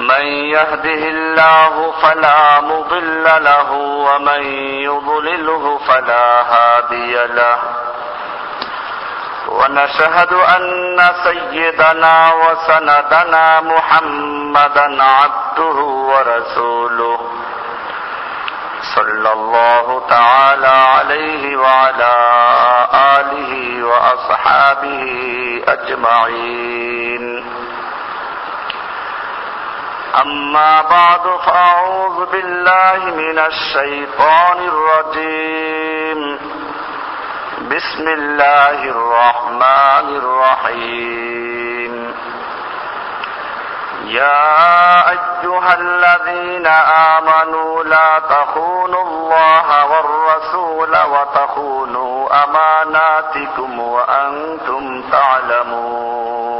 من يهده الله فلا مضل له ومن يضلله فلا هادي له ونشهد أن سيدنا وسندنا محمدا عبده ورسوله صلى الله تعالى عليه وعلى آله وأصحابه أجمعين أما بعد فأعوذ بالله من الشيطان الرجيم. بسم الله الرحمن الرحيم. يا أيها الذين آمنوا لا تخونوا الله والرسول وتخونوا أماناتكم وأنتم تعلمون.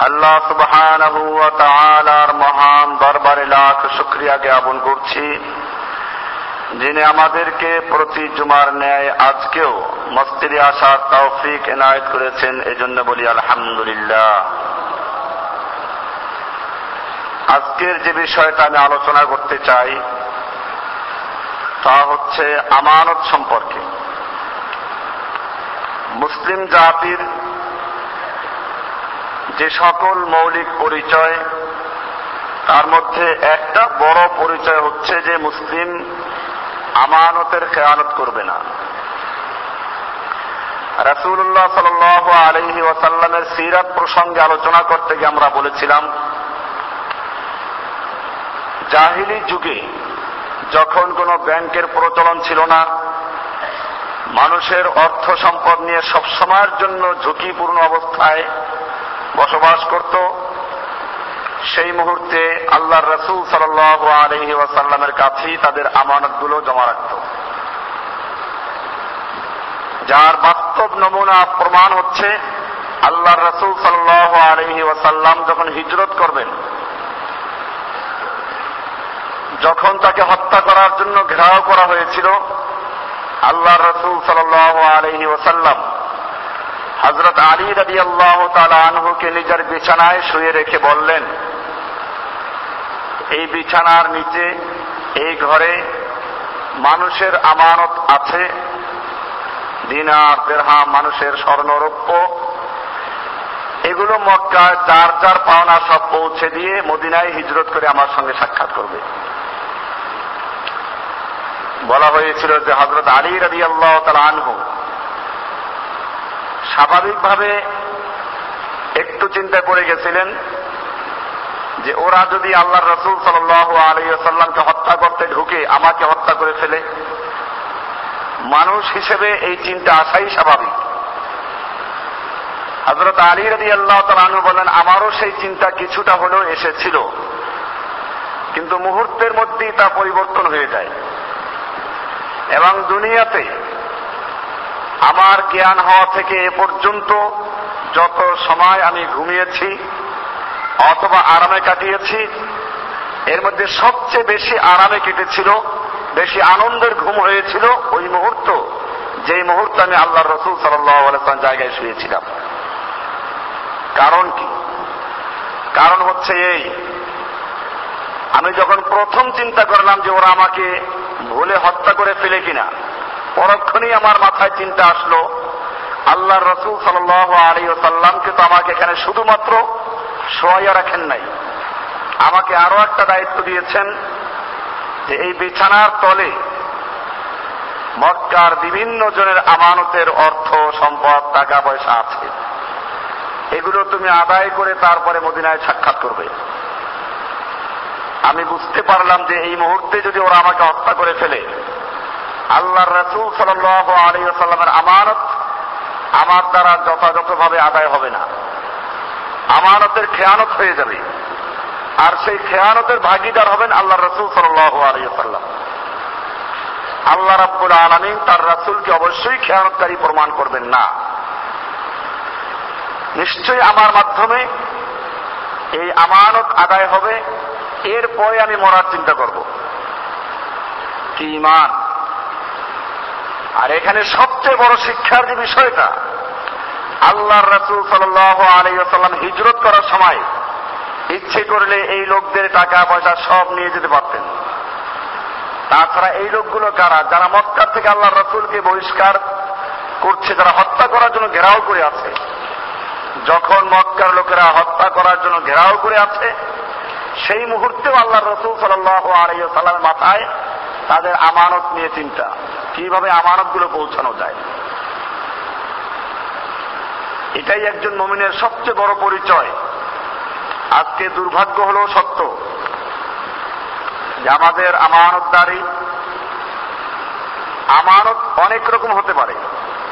আল্লাহ তাআলার মহান দরবারে লাখ শুকরিয়া জ্ঞাপন করছি, যিনি আমাদেরকে প্রতি জুমার ন্যায় আজকেও মস্তিরে আসার তৌফিক এনায়েত করেছেন, এজন্য বলি আলহামদুলিল্লাহ। আজকের যে বিষয়টা আমি আলোচনা করতে চাই, তা হচ্ছে আমানত সম্পর্কে। মুসলিম জাতির যে সকল মৌলিক পরিচয়, তার মধ্যে একটা বড় পরিচয় হচ্ছে যে মুসলিম আমানতের খেয়ানত করবে না। রাসুল্লাহ সাল আলহি ওয়াসাল্লামের সিরাত প্রসঙ্গে আলোচনা করতে গিয়ে আমরা বলেছিলাম, জাহিলি যুগে যখন কোনো ব্যাংকের প্রচলন ছিল না, মানুষের অর্থ সম্পদ নিয়ে সবসময়ের জন্য ঝুঁকিপূর্ণ অবস্থায় বসবাস করত। সেই মুহূর্তে আল্লাহ রসুল সাল আলহি ওয়াসাল্লামের কাছেই তাদের আমানতগুলো জমা রাখত। যার বাস্তব নমুনা প্রমাণ হচ্ছে আল্লাহ রসুল সাল আলহি ওয়াসাল্লাম যখন হিজরত করবেন, যখন তাকে হত্যা করার জন্য ঘেরাও করা হয়েছিল আল্লাহ রসুল সাল আলহি ওসাল্লাম হজরত আলী রবি আল্লাহ আনহুকে নিজের বিছানায় শুয়ে রেখে বললেন, এই বিছানার নিচে, এই ঘরে মানুষের আমানত আছে, দিনার দেড়হা মানুষের স্বর্ণরৌপ্য। এগুলো মক্কায় যার যার পাওনা সব পৌঁছে দিয়ে মদিনায় হিজরত করে আমার সঙ্গে সাক্ষাৎ করবে। বলা হয়েছিল যে হজরত আলী রবি আল্লাহ আনহু স্বাভাবিকভাবে একটু চিন্তা করে গেছিলেন যে ওরা যদি আল্লাহ রসুল সাল আলিয়াল্লামকে হত্যা করতে ঢুকে আমাকে হত্যা করে ফেলে, মানুষ হিসেবে এই চিন্তা আসাই স্বাভাবিক। হজরত আলী রবি আল্লাহ তালু বলেন আমারও সেই চিন্তা কিছুটা হলেও এসেছিল, কিন্তু মুহূর্তের মধ্যেই তা পরিবর্তন হয়ে যায়। এবং দুনিয়াতে আমার জ্ঞান হওয়া থেকে এ পর্যন্ত যত সময় আমি ঘুমিয়েছি অথবা আরামে কাটিয়েছি, এর মধ্যে সবচেয়ে বেশি আরামে কেটেছিল, বেশি আনন্দের ঘুম হয়েছিল ওই মুহূর্ত, যেই মুহূর্তে আমি আল্লাহ রসুল সাল্লাম জায়গায় শুয়েছিলাম। কারণ কি? কারণ হচ্ছে এই, আমি যখন প্রথম চিন্তা করলাম যে ওরা আমাকে ভুলে হত্যা করে ফেলে কিনা পরক্ষণেই আমার মাথায় চিন্তা আসলো আল্লাহ রসুল সাল আলী সাল্লামকে তো আমাকে এখানে শুধুমাত্র সোয়াইয়া রাখেন নাই। আমাকে আরও একটা দায়িত্ব দিয়েছেন যে এই বিছানার তলে মক্কার বিভিন্ন জনের আমানতের অর্থ, সম্পদ টাকা পয়সা আছে। এগুলো তুমি আদায় করে তারপরে মদিনায় সাক্ষাৎ করবে। আমি বুঝতে পারলাম যে এই মুহূর্তে যদি ওরা আমাকে হত্যা করে ফেলে আল্লাহ রসুল সাল আলী সাল্লামের আমানত আমার দ্বারা যথাযথভাবে আদায় হবে না। আমানতের খেয়ানত হয়ে যাবে। আর সেই খেয়ানতের ভাগিদার হবেন আল্লাহ রসুল সাল আলী সাল্লাম আল্লাহ রাব্বুল আলমিন তার রাসুলকে অবশ্যই খেয়ানতকারী প্রমাণ করবেন না। নিশ্চয়ই আমার মাধ্যমে এই আমানত আদায় হবে। এরপরে আমি মরার চিন্তা করব। কি ইমান আর এখানে সবচেয়ে বড় শিক্ষার যে বিষয়টা, আল্লাহর রাসুল সাল আলাইসাল্লাম হিজরত করার সময় ইচ্ছে করলে এই লোকদের টাকা পয়সা সব নিয়ে যেতে পারতেন। তাছাড়া এই লোকগুলো কারা? যারা মক্কার থেকে আল্লাহ রসুলকে বহিষ্কার করছে, যারা হত্যা করার জন্য ঘেরাও করে আছে, যখন মক্কার লোকেরা হত্যা করার জন্য ঘেরাও করে আছে, সেই মুহূর্তেও আল্লাহ রসুল সাল্লাহ মাথায় তাদের আমানত নিয়ে চিন্তা কীভাবে আমানতগুলো পৌঁছানো যায়। এটাই একজন মমিনের সবচেয়ে বড় পরিচয়। আজকে দুর্ভাগ্য হলো সত্য যে আমাদের আমানতদারি, আমানত অনেক রকম হতে পারে।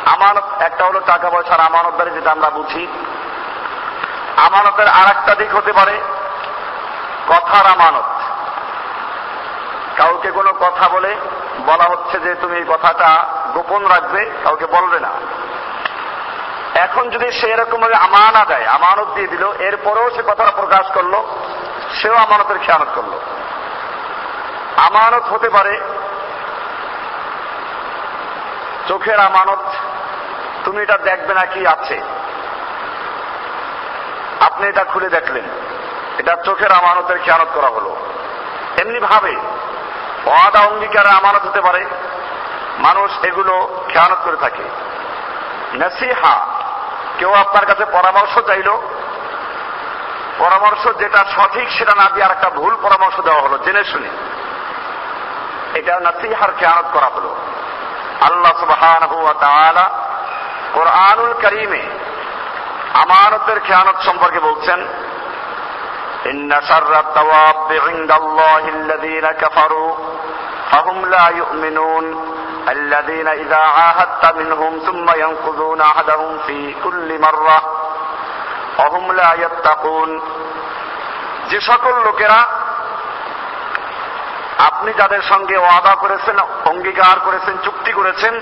আমানত একটা হলো টাকা পয়সার আমানতদারি যেটা আমরা বুঝি। আমানতের আর একটা দিক হতে পারে কথার আমানত। কাউকে কোনো কথা বলে বলা হচ্ছে যে তুমি এই কথাটা গোপন রাখবে, কাউকে বলবে না। এখন যদি সে এরকম ভাবে আমানা দেয়, আমানত দিয়ে দিল, এরপরেও সে কথাটা প্রকাশ করল, সেও আমানতের খেয়ানত করল। আমানত হতে পারে, চোখের আমানত, তুমি এটা দেখবে না কি আছে। আপনি এটা খুলে দেখলেন, এটা চোখের আমানতের খেয়ানত করা হলো। এমনি ভাবে অদা অঙ্গীকারে আমানত হতে পারে। মানুষ এগুলো খেয়ানত করে থাকে। নাসিহা, কেউ আপনার কাছে পরামর্শ চাইল। পরামর্শ যেটা সঠিক সেটা না দিয়ে আর একটা ভুল পরামর্শ দেওয়া হলো, জেনে শুনে। এটা নাসিহার খেয়ানত করা হলো। আল্লাহ সুবহান কোরআনুল করিমে আমানতের খেয়ানত সম্পর্কে বলছেন, ইন্না সার্রা তাওয়াব কাফারু فهم لا يؤمنون الذين إذا عاهدت منهم ثم ينقضون عهدهم في كل مرة وهم لا يتقون যে সকল লোকেরা আপনি যাদের সঙ্গে ওয়াদা করেছেন অঙ্গীকার করেছেন চুক্তি করেছেন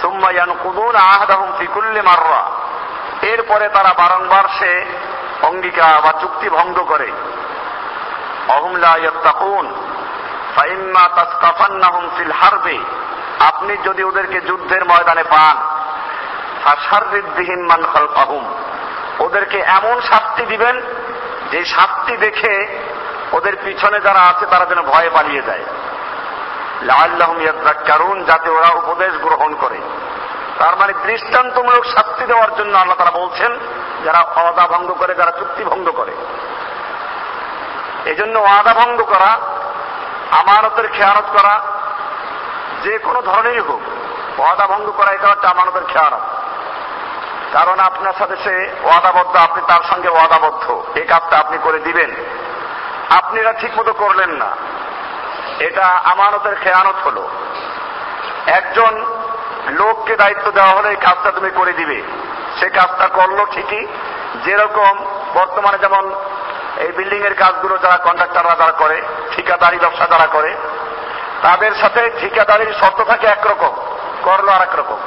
সুম্মায়ান কুদুন আহাদাহুম ফিকুল্লি মাররা এরপরে তারা বারংবার সে অঙ্গীকার বা চুক্তি ভঙ্গ করে অহুমলা ইয়াত্তাকুন ফাইম্মা ফিল হারবে। আপনি যদি ওদেরকে যুদ্ধের ময়দানে পান, ফাশাররিদ্দিহিম মান খালফাহুম ওদেরকে এমন শাস্তি দিবেন, যে শাস্তি দেখে ওদের পিছনে যারা আছে, তারা যেন ভয়ে পালিয়ে যায়। লাল্লাহম ইয়াদ্দাক্কারুন যাতে ওরা উপদেশ গ্রহণ করে। তার মানে দৃষ্টান্তমূলক শাস্তি দেওয়ার জন্য আল্লাহ তারা বলছেন, যারা অদা ভঙ্গ করে, যারা চুক্তি ভঙ্গ করে। এই জন্য ওয়াদা ভঙ্গ করা আমানতের খেয়ানত করা, যে কোনো ধরনেরই হোক, ওয়াদা ভঙ্গ করা, এটা হচ্ছে আমানতের খেয়ানত। কারণ আপনার সাথে সে ওয়াদাবদ্ধ, আপনি তার সঙ্গে ওয়াদাবদ্ধ। এই কাজটা আপনি করে দিবেন। আপনি এটা ঠিক মতো করলেন না। এটা আমানতের খেয়ানত হলো। একজন লোককে দায়িত্ব দেওয়া হলে এই কাজটা তুমি করে দিবে। সে কাজটা করল ঠিকই। যেরকম বর্তমানে যেমন এই বিল্ডিং এর কাজগুলো যারা কন্ট্রাক্টররা যারা করে ঠিকাদারি ব্যবসা যারা করে, তাদের সাথে ঠিকাদারির শর্ত থাকে একরকম করল আর রকম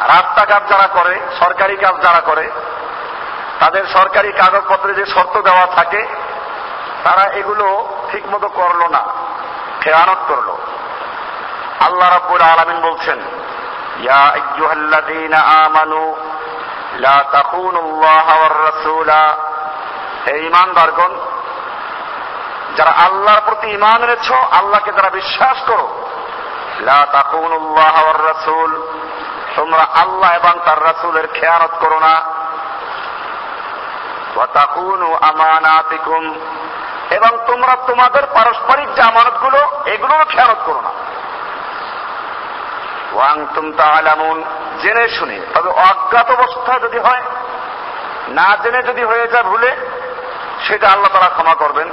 রাস্তাঘাট যারা করে, সরকারি কাজ যারা করে, তাদের সরকারি কাগজপত্রে যে শর্ত দেওয়া থাকে, তারা এগুলো ঠিক মতো করল না, খেয়ানত করল। আল্লাহ রাব্বুল আলামিন বলছেন, ইয়া আইয়ুহাল্লাযীনা আমানু, লা তাখুনুল্লাহ ওয়ার রাসূলা হে ঈমানদারগণ যারা আল্লাহর প্রতি ইমান এনেছো, আল্লাহকে যারা বিশ্বাস করো। রাসূল। তোমরা আল্লাহ এবং তার রাসূলের খেয়ানত করো না। এবং তোমরা তোমাদের পারস্পরিক যে আমানতগুলো এগুলোও খেয়ালত করো না। ওয়াং তুম তালামুন জেনে শুনে, তবে অজ্ঞাত অবস্থা যদি হয়, না জেনে যদি হয়ে যায় ভুলে, সেটা আল্লাহ তারা ক্ষমা করবেন।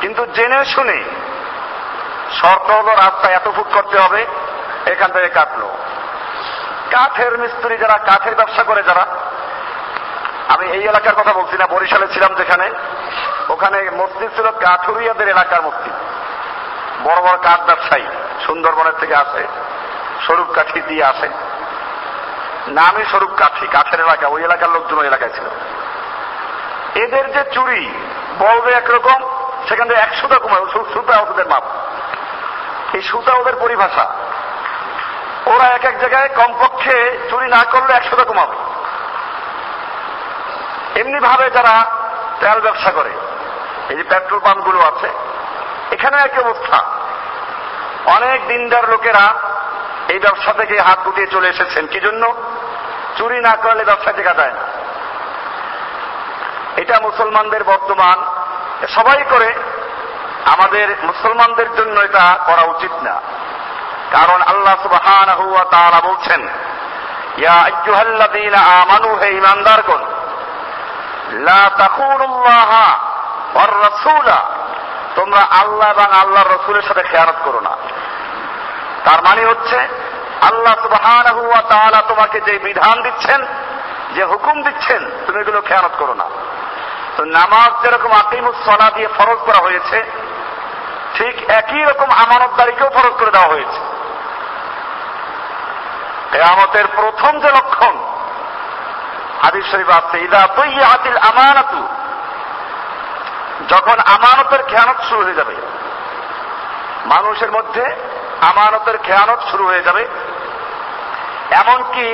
কিন্তু জেনে শুনে শর্ত হলো রাস্তায় এত ফুট করতে হবে, এখান থেকে কাটলো। কাঠের মিস্ত্রি যারা, কাঠের ব্যবসা করে যারা, আমি এই এলাকার কথা বলছি না, বরিশালে ছিলাম যেখানে, ওখানে মসজিদ ছিল কাঠুরিয়াদের এলাকার মসজিদ। বড় বড় কাঠ ব্যবসায়ী, সুন্দরবনের থেকে আসে, স্বরূপ কাঠি দিয়ে আসে। নামই স্বরূপ কাঠি, কাঠের এলাকা, ওই এলাকার লোকজন ওই এলাকায় ছিল। এদের যে চুরি, বলবে একরকম সেখান থেকে একশো রকম সুতা ওদের মাপ। এই সুতা ওদের পরিভাষা। ওরা এক এক জায়গায় কমপক্ষে চুরি না করলে একশো রকম হবে এমনি ভাবে যারা তেল ব্যবসা করে, এই যে পেট্রোল পাম্পগুলো আছে, এখানে এক অবস্থা। অনেক দিনদার লোকেরা এই ব্যবসা থেকে হাত গুটিয়ে চলে এসেছেন। কি জন্য? চুরি না করলে ব্যবসা টেকা যায় না। এটা মুসলমানদের বর্তমান সবাই করে আমাদের মুসলমানদের জন্য এটা করা উচিত না। কারণ আল্লাহ সুবহানাহু ওয়া তাআলা বলছেন, ইয়া হে লা তোমরা আল্লাহ এবং আল্লাহর রসুলের সাথে খেয়ানত করো না। তার মানে হচ্ছে, আল্লাহ সুবহানাহু ওয়া তাআলা তোমাকে যে বিধান দিচ্ছেন, যে হুকুম দিচ্ছেন, তুমি এগুলো খেয়ানত করো না। তো নামাজ যেরকম আকিমুস সলা দিয়ে ফরজ করা হয়েছে, ঠিক একই রকম আমানতদারিকেও ফরজ করে দেওয়া হয়েছে। কেয়ামতের প্রথম যে লক্ষণ, হাদিস শরীফ আছে, ইদা তৈয়াতিল আমানাতু যখন আমানতের খেয়ানত শুরু হয়ে যাবে, মানুষের মধ্যে আমানতের খেয়ানত শুরু হয়ে যাবে। এমনকি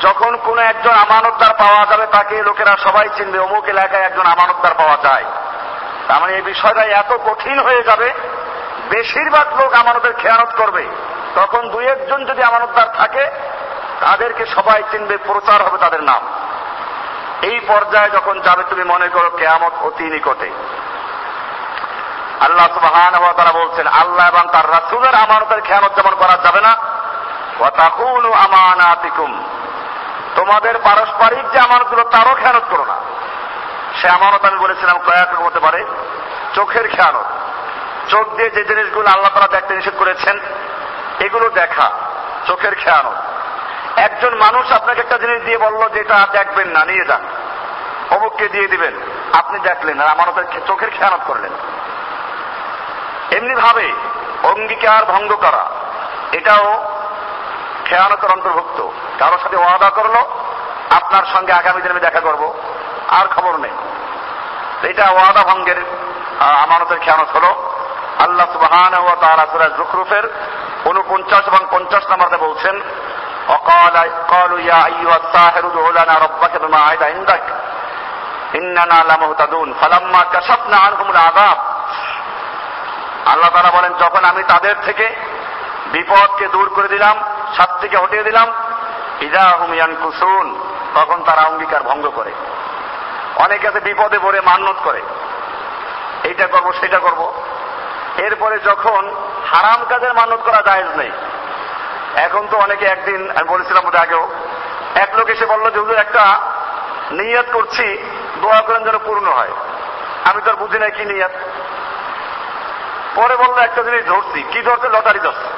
যখন কোন একজন আমানতদার পাওয়া যাবে, তাকে লোকেরা সবাই চিনবে, অমুক এলাকায় একজন আমানতদার পাওয়া যায়। তার মানে এই বিষয়টা এত কঠিন হয়ে যাবে, বেশিরভাগ লোক আমানতের খেয়ানত করবে। তখন দুই একজন যদি আমানতদার থাকে, তাদেরকে সবাই চিনবে, প্রচার হবে তাদের নাম। এই পর্যায়ে যখন যাবে, তুমি মনে করো কেয়ামত অতি নিকটে। আল্লাহ সুবহান তারা বলছেন, আল্লাহ এবং তার রাসূলের আমানতের খেয়ানত যেমন করা যাবে না আমানাতিকুম। তোমাদের পারস্পরিক যে আমানতগুলো, তারও খেয়ানত করো না। সে আমানত আমি বলেছিলাম কয়েক রকম হতে পারে। চোখের খেয়ানত। চোখ দিয়ে যে জিনিসগুলো আল্লাহ তারা দেখতে নিষেধ করেছেন, এগুলো দেখা। চোখের খেয়ানত। একজন মানুষ আপনাকে একটা জিনিস দিয়ে বলল, যেটা দেখবেন না, নিয়ে যান। অমুককে দিয়ে দিবেন। আপনি দেখলেন আর আমানতের চোখের খেয়ানত করলেন। এমনি ভাবে অঙ্গীকার ভঙ্গ করা, এটাও খেয়ানতের অন্তর্ভুক্ত কারোর সাথে ওয়াদা করলো আপনার সঙ্গে আগামী দিনে আমি দেখা করব আর খবর নেই এটা ওয়াদা ভঙ্গের আমানতের খেয়ানত হলো আল্লাহ সুবহান ও তাআলা সূরা জুখরুফের 49 এবং 50 নম্বরে বলছেন وقال قالوا يا ايها الساحر ادع لنا ربك بما عهد عندك اننا لمهتدون فلما كشفنا عنهم العذاب আল্লাহ তারা বলেন যখন আমি তাদের থেকে বিপদকে দূর করে দিলাম শাস্তিকে হটিয়ে দিলাম। ইদা হুমিয়ান কুসুন তখন তারা অঙ্গীকার ভঙ্গ করে। অনেকে আছে বিপদে পড়ে মান্যত করে। এইটা করব, সেটা করব। এরপরে যখন হারাম কাজের মান্যত করা জায়েজ নেই, এখন তো অনেকে একদিন, আমি বলেছিলাম বোধ আগেও, এক লোক এসে বলল যে, হুজুর, একটা নিয়াত করছি, দোয়া করেন যেন পূর্ণ হয়। আমি তো আর বুঝি নাই কি নিয়াত। পরে বলল, একটা জিনিস ধরছি। কি ধরছে? লটারি ধরছে।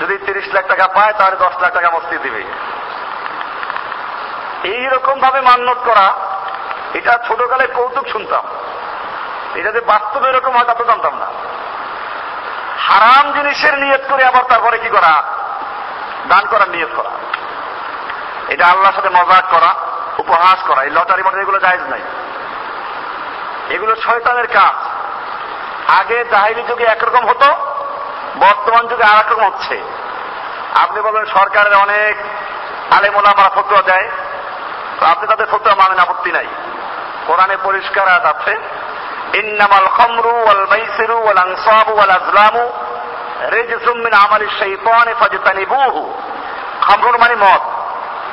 যদি তিরিশ লাখ টাকা পায়, তাহলে দশ লাখ টাকা মস্তি দিবে। এইরকম ভাবে মান্যত করা, এটা ছোটকালে কৌতুক শুনতাম। এটা যে বাস্তবে এরকম হয় তা তো জানতাম না। হারাম জিনিসের নিয়ত করে আবার তারপরে কি করা? দান করার নিয়ত করা। এটা আল্লাহর সাথে মজাক করা, উপহাস করা। এই লটারি মটারি এগুলো জায়জ নাই। এগুলো শয়তানের কাজ। আগে জাহিলি যুগে একরকম হতো বর্তমান যুগে আর রকম হচ্ছে। আপনি বলবেন সরকারের অনেক আলেমোলামারা ফতুয়া দেয়, তো আপনি তাদের ফতুয়া মানেন, আপত্তি নাই। কোরআনে পরিষ্কার আছে, ইন্নামাল খমরু ওয়াল মাইসিরু ওয়াল আনসাবু ওয়াল আজলামু রিজসুম মিন আমালি শাইতানি ফাজতানিবুহু। খমরুর মানে মদ।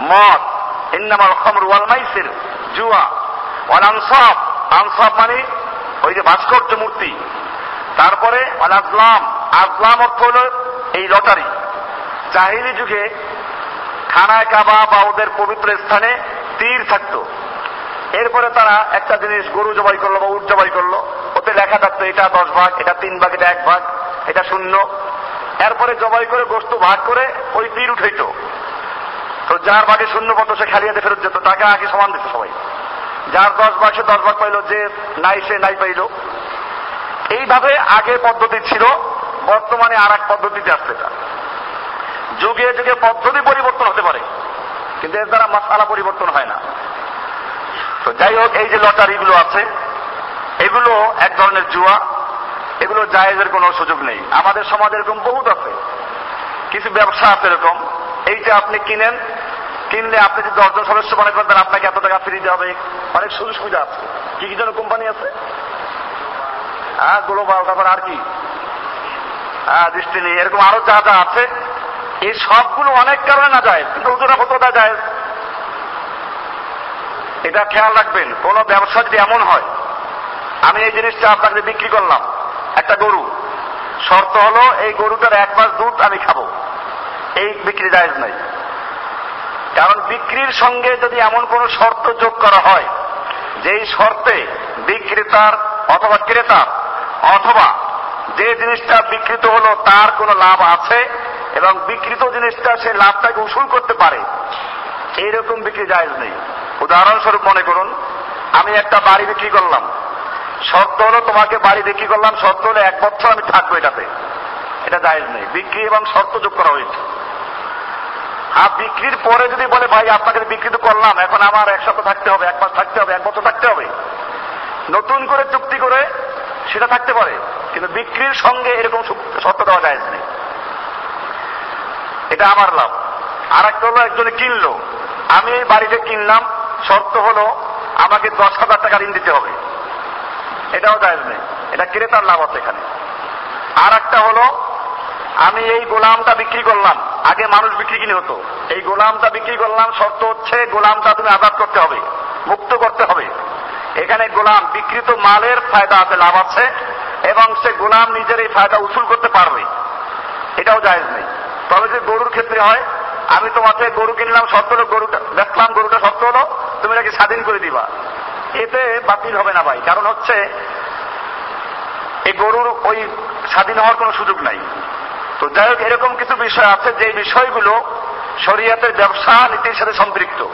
মদ। ইন্নামাল খমরু ওয়াল মাইসির, জুয়া। ওয়াল আনসাব। আনসাব মানে ওই যে ভাস্কর্য মূর্তি। তারপরে ওয়াল আজলাম। আজলাম অর্থ হলো এই লটারি। জাহিলি যুগে খানায় কাবা বা ওদের পবিত্র স্থানে তীর থাকতো। এরপরে তারা একটা জিনিস গরু জবাই করল বা উট জবাই করল। ওতে লেখা থাকতো এটা দশ ভাগ, এটা তিন ভাগ, এটা এক ভাগ, এটা শূন্য। এরপরে জবাই করে গোস্ত ভাগ করে ওই তীর উঠাইতো। তো যার ভাগে শূন্য পথ সে খালিয়াতে ফেরত যেত টাকা আগে সমান দিত সবাই। যার দশ ভাগ, সে দশ ভাগ পাইলো, যে নাই সে নাই পাইলো। এইভাবে আগে পদ্ধতি ছিল। বর্তমানে আর এক পদ্ধতিতে আসছে যুগে যুগে পদ্ধতি পরিবর্তন হতে পারে, কিন্তু এর দ্বারা মশালা পরিবর্তন হয় না। তো যাই হোক, এই যে লটারিগুলো আছে, এগুলো এক ধরনের জুয়া, এগুলো জায়েজের কোনো সুযোগ নেই। আমাদের সমাজে এরকম বহুত আছে, কিছু ব্যবসা আছে এরকম, এইটা আপনি কিনেন, কিনলে আপনি যদি দশজন সদস্য মনে তাহলে আপনাকে এত টাকা ফ্রি দেওয়া হবে। অনেক সুযোগ সুবিধা আছে। কি কি জন্য কোম্পানি আছে? হ্যাঁ গ্লোবাল, তারপর আর কি? দৃষ্টি নেই। এরকম আরও যা যা আছে, এই সবগুলো অনেক কারণে না যায়, কিন্তু হুজুরা কতটা যায়। এটা খেয়াল রাখবেন, কোন ব্যবসা যদি এমন হয়, আমি এই জিনিসটা আপনাকে বিক্রি করলাম, একটা গরু। শর্ত হলো, এই গরুটার এক মাস দুধ আমি খাব। এই বিক্রি জায়েজ নাই। কারণ বিক্রির সঙ্গে যদি এমন কোন শর্ত যোগ করা হয়, যেই শর্তে বিক্রেতার অথবা ক্রেতার অথবা যে জিনিসটা বিকৃত হলো, তার কোনো লাভ আছে এবং বিকৃত জিনিসটা সে লাভটাকে উসুল করতে পারে। এইরকম বিক্রি জায়েজ নেই। উদাহরণস্বরূপ মনে করুন, আমি একটা বাড়ি বিক্রি করলাম। শর্ত হলো তোমাকে বাড়ি বিক্রি করলাম, শর্ত হলো এক বছর আমি থাকব এটাতে। এটা জায়েজ নেই। বিক্রি এবং শর্ত যোগ করা হয়েছে। আর বিক্রির পরে যদি বলে, ভাই, আপনাকে বিক্রি তো করলাম, এখন আমার এক সপ্তাহ থাকতে হবে, এক মাস থাকতে হবে, এক বছর থাকতে হবে। নতুন করে চুক্তি করে সেটা থাকতে পারে। কিন্তু বিক্রির সঙ্গে এরকম শর্ত দেওয়া যায় নেই এটা আমার লাভ। আর একটা হলো একজনে কিনলো। আমি এই বাড়িতে কিনলাম, শর্ত হলো আমাকে দশ হাজার টাকা ঋণ দিতে হবে। এটাও জায়েজ নেই এটা ক্রেতার লাভ আছে এখানে। আর একটা হলো, আমি এই গোলামটা বিক্রি করলাম। আগে মানুষ বিক্রি কিনে হতো। এই গোলামটা বিক্রি করলাম, শর্ত হচ্ছে গোলামটা তুমি আজাদ করতে হবে, মুক্ত করতে হবে। এখানে গোলাম বিকৃত মালের ফায়দা আছে, লাভ আছে। এবং সে গোলাম নিজের এই ফায়দা উসুল করতে পারবে। এটাও জায়েজ নেই। তবে যে গরুর ক্ষেত্রে হয়, আমি তোমাকে গরু কিনলাম শর্ত হলো গরুটা, দেখলাম গরুটা শর্ত হলো, তুমি নাকি স্বাধীন করে দিবা। এতে বাতিল হবে না ভাই, কারণ হচ্ছে এই গরুর ওই স্বাধীন হওয়ার কোনো সুযোগ নাই। তো যাই হোক, এরকম কিছু বিষয় আছে, যে বিষয়গুলো শরিয়াতের ব্যবসা নীতির সাথে সম্পৃক্ত।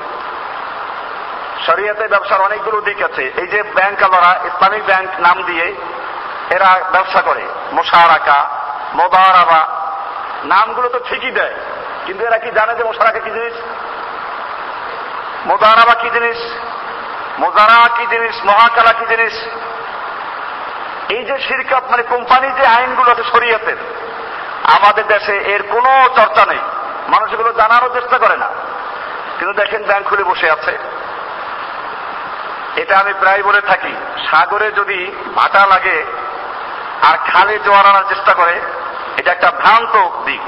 শরিয়াতের ব্যবসার অনেকগুলো দিক আছে। এই যে ব্যাংক আলারা ইসলামিক ব্যাংক নাম দিয়ে এরা ব্যবসা করে। মোশারাকা, মোদারাবা, নামগুলো তো ঠিকই দেয়। কিন্তু এরা কি জানে যে মোশারাকা কি জিনিস? মোদারাবা কি জিনিস? মোজারা কি জিনিস? মহাকালা কি জিনিস? এই যে শিরকাত মানে কোম্পানি যে আইনগুলো আছে শরীয়তের, আমাদের দেশে এর কোনো চর্চা নেই। মানুষ এগুলো জানারও চেষ্টা করে না। কিন্তু দেখেন ব্যাংক খুলে বসে আছে। এটা আমি প্রায় বলে থাকি, সাগরে যদি ভাটা লাগে আর খালে জোয়ার আনার চেষ্টা করে, এটা একটা ভ্রান্ত দিক।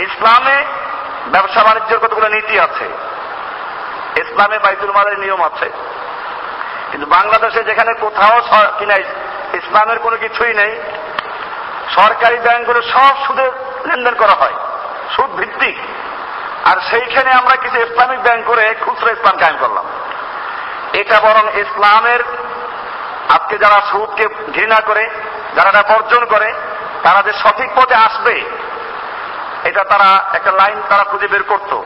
ইসলামে ব্যবসা বাণিজ্যের কতগুলো নীতি আছে? ইসলামে বাইতুল মালের নিয়ম আছে। কিন্তু বাংলাদেশে যেখানে কোথাও কিনা ইসলামের কোনো কিছুই নেই, সরকারি ব্যাংকগুলো সব সুদে লেনদেন করা হয়, সুদ ভিত্তিক। আর সেইখানে আমরা কিছু ইসলামিক ব্যাংক করে খুচরা ইসলাম কায়েম করলাম। এটা বরং ইসলামের আজকে যারা সুদকে ঘৃণা করে, যারা এটা বর্জন করে, তারা যে সঠিক পথে আসবে, এটা তারা একটা লাইন তারা খুঁজে বের করত।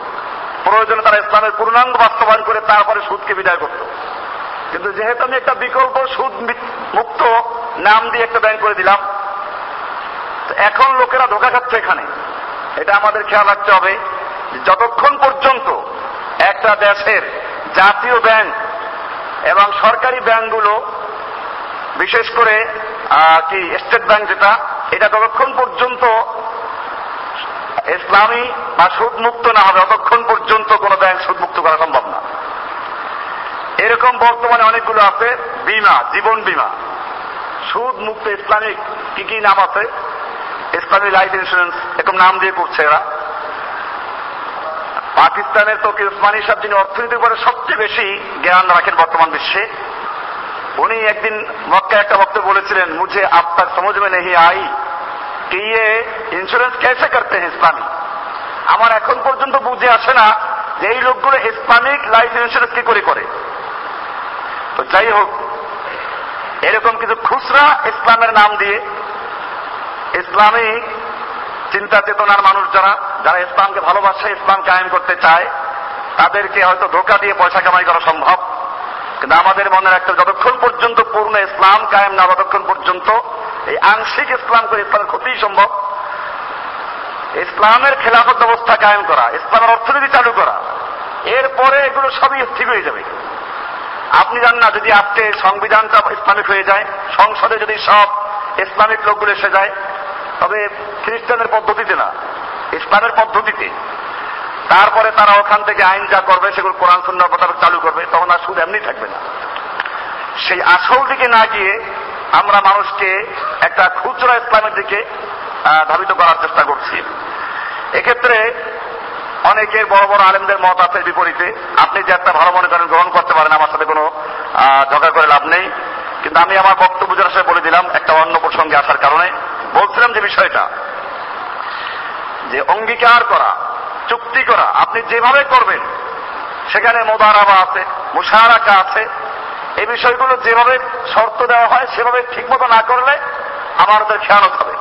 প্রয়োজনে তারা ইসলামের পূর্ণাঙ্গ বাস্তবায়ন করে তারপরে সুদকে বিদায় করত। কিন্তু যেহেতু আমি একটা বিকল্প সুদ মুক্ত নাম দিয়ে একটা ব্যাংক করে দিলাম এখন লোকেরা ধোকা খাচ্ছে এখানে। এটা আমাদের খেয়াল রাখতে হবে যতক্ষণ পর্যন্ত একটা দেশের জাতীয় ব্যাংক এবং সরকারি ব্যাংকগুলো বিশেষ করে কি, স্টেট ব্যাংক যেটা, এটা ততক্ষণ পর্যন্ত ইসলামী বা সুদ মুক্ত না হবে, ততক্ষণ পর্যন্ত কোনো ব্যাংক সুদ মুক্ত করা সম্ভব না। এরকম বর্তমানে অনেকগুলো আছে, বিমা, জীবন বিমা। সুদ মুক্ত ইসলামিক কি কি নাম আছে? ইসলামী লাইফ ইন্স্যুরেন্স, এরকম নাম দিয়ে করছে এরা। পাকিস্তানের তো উসমানী সাহেব যিনি অর্থনীতির উপরে সবচেয়ে বেশি জ্ঞান রাখেন বর্তমান বিশ্বে উনি একদিন মক্কা একটা বক্তব্য বলেছিলেন, মুঝে আপ তক সমঝ মে নেই আই কি ইন্স্যুরেন্স কেসে করতে হ্যাঁ আমার এখন পর্যন্ত বুঝে আসে না যে এই লোকগুলো ইসলামিক লাইফ ইন্স্যুরেন্স কি করে করে। তো যাই হোক, এরকম কিছু খুচরা ইসলামের নাম দিয়ে ইসলামী চিন্তা চেতনার মানুষ যারা যারা ইসলামকে ভালোবাসে, ইসলাম কায়েম করতে চায়, তাদেরকে হয়তো ধোকা দিয়ে পয়সা কামাই করা সম্ভব। কিন্তু আমাদের মনে রাখতে যতক্ষণ পর্যন্ত পূর্ণ ইসলাম কায়েম না, ততক্ষণ পর্যন্ত এই আংশিক ইসলাম করে ইসলামের ক্ষতিই সম্ভব। ইসলামের খেলাফত ব্যবস্থা কায়েম করা, ইসলামের অর্থনীতি চালু করা, এরপরে এগুলো সবই ঠিক হয়ে যাবে। আপনি জান না, যদি আজকে সংবিধানটা ইসলামিক হয়ে যায়, সংসদে যদি সব ইসলামিক লোকগুলো এসে যায়, তবে খ্রিস্টানের পদ্ধতিতে না, ইসলামের পদ্ধতিতে। তারপরে তারা ওখান থেকে আইন যা করবে, সেগুলো কোরআন সুন্দর মোতাবেক চালু করবে, তখন আর সুদ এমনি থাকবে না। সেই আসল দিকে না গিয়ে আমরা মানুষকে একটা খুচরা ইসলামের দিকে ধাবিত করার চেষ্টা করছি। এক্ষেত্রে অনেকের বড় বড় আলেমদের মত আছে বিপরীতে। আপনি যে একটা ভালো মনে করেন, গ্রহণ করতে পারেন, আমার সাথে কোনো ঝগড়া করে লাভ নেই। কিন্তু আমি আমার বক্তব্য সাথে বলে দিলাম, একটা অন্য প্রসঙ্গে আসার কারণে বলছিলাম যে বিষয়টা, যে অঙ্গীকার করা চুক্তি করা। আপনি যেভাবে করবেন, সেখানে মোদারাবা আছে, মুশারাকা আছে। এই বিষয়গুলো যেভাবে শর্ত দেওয়া হয়, সেভাবে ঠিকমতো না করলে আমাদের খেয়ালত হবে।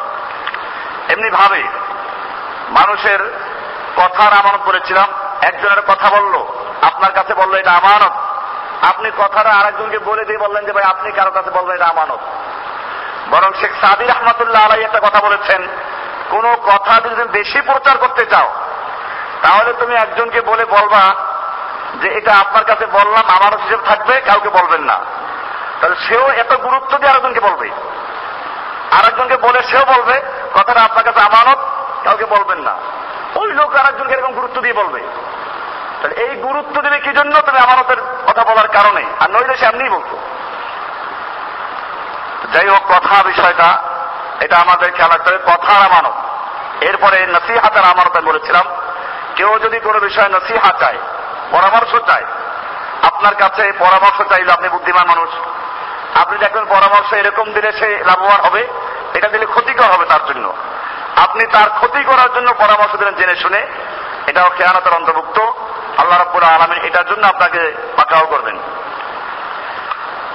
এমনি ভাবে মানুষের কথার আমানত বলেছিলাম একজনের কথা বলল, আপনার কাছে বলল এটা আমানত। আপনি কথাটা আরেকজনকে বলে দিয়ে বললেন যে, ভাই, আপনি কারও কাছে বলবেন এটা আমানত? বরং শেখ সাদির রহমতুল্লাহ আলাই একটা কথা বলেছেন, কোন কথা যদি বেশি প্রচার করতে চাও তাহলে তুমি একজনকে বলে বলবা যে এটা আপনার কাছে বললাম আমানত হিসেবে থাকবে, কাউকে বলবেন না। তাহলে সেও এত গুরুত্ব দিয়ে আরেকজনকে বলবে। আরেকজনকে বলে সেও বলবে, কথাটা আপনার কাছে আমানত, কাউকে বলবেন না। ওই লোক আরেকজনকে এরকম গুরুত্ব দিয়ে বলবে। তাহলে এই গুরুত্ব দেবে কি জন্য? তুমি আমানতের কথা বলার কারণে। আর নইলে সে এমনিই বলতো। যাই হোক, কথা, বিষয়টা, এটা আমাদের খেয়াল রাখতে হবে। কথার আমানত। এরপরে নসিহাতের আমানত আমি বলেছিলাম। কেউ যদি কোনো বিষয়ে নসিহা চায়, পরামর্শ চায়, আপনার কাছে পরামর্শ চাইলে আপনি বুদ্ধিমান মানুষ। আপনি দেখবেন পরামর্শ এরকম দিলে সে লাভবান হবে, এটা দিলে ক্ষতিকর হবে তার জন্য। আপনি তার ক্ষতি করার জন্য পরামর্শ দিলেন জেনে শুনে, এটাও খেয়ানতের অন্তর্ভুক্ত। আল্লাহ রব্বুল আলমিন এটার জন্য আপনাকে পাকাও করবেন।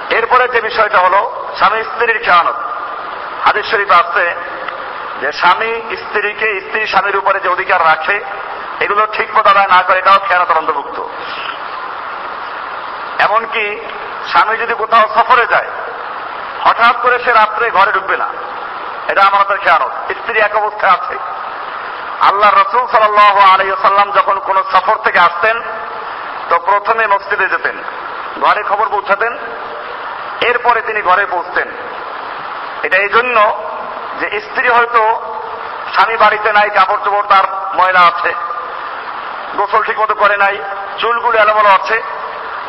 এরপরে যে বিষয়টা হলো, স্বামী স্ত্রীর খেয়ানত। হাদিস শরীফ আসছে যে, স্বামী স্ত্রীকে স্ত্রী স্বামীর উপরে যে অধিকার রাখে এগুলো ঠিক মতো আদায় না করে এটাও খেয়ানতের অন্তর্ভুক্ত এমনকি স্বামী যদি কোথাও সফরে যায়, হঠাৎ করে সে রাত্রে ঘরে ঢুকবে না। এটা আমাদের খেয়ানত। স্ত্রী এক অবস্থায় আছে। আল্লাহ রসুল সাল আলাইসাল্লাম যখন কোন সফর থেকে আসতেন, তো প্রথমে মসজিদে যেতেন, ঘরে খবর পৌঁছাতেন, এরপরে তিনি ঘরে পৌঁছতেন। এটা এই জন্য যে স্ত্রী হয়তো স্বামী বাড়িতে নাই কাপড় চোপড় তার ময়লা আছে। গোসল ঠিক মতো করে নাই, চুলগুলো এলোমেলো আছে।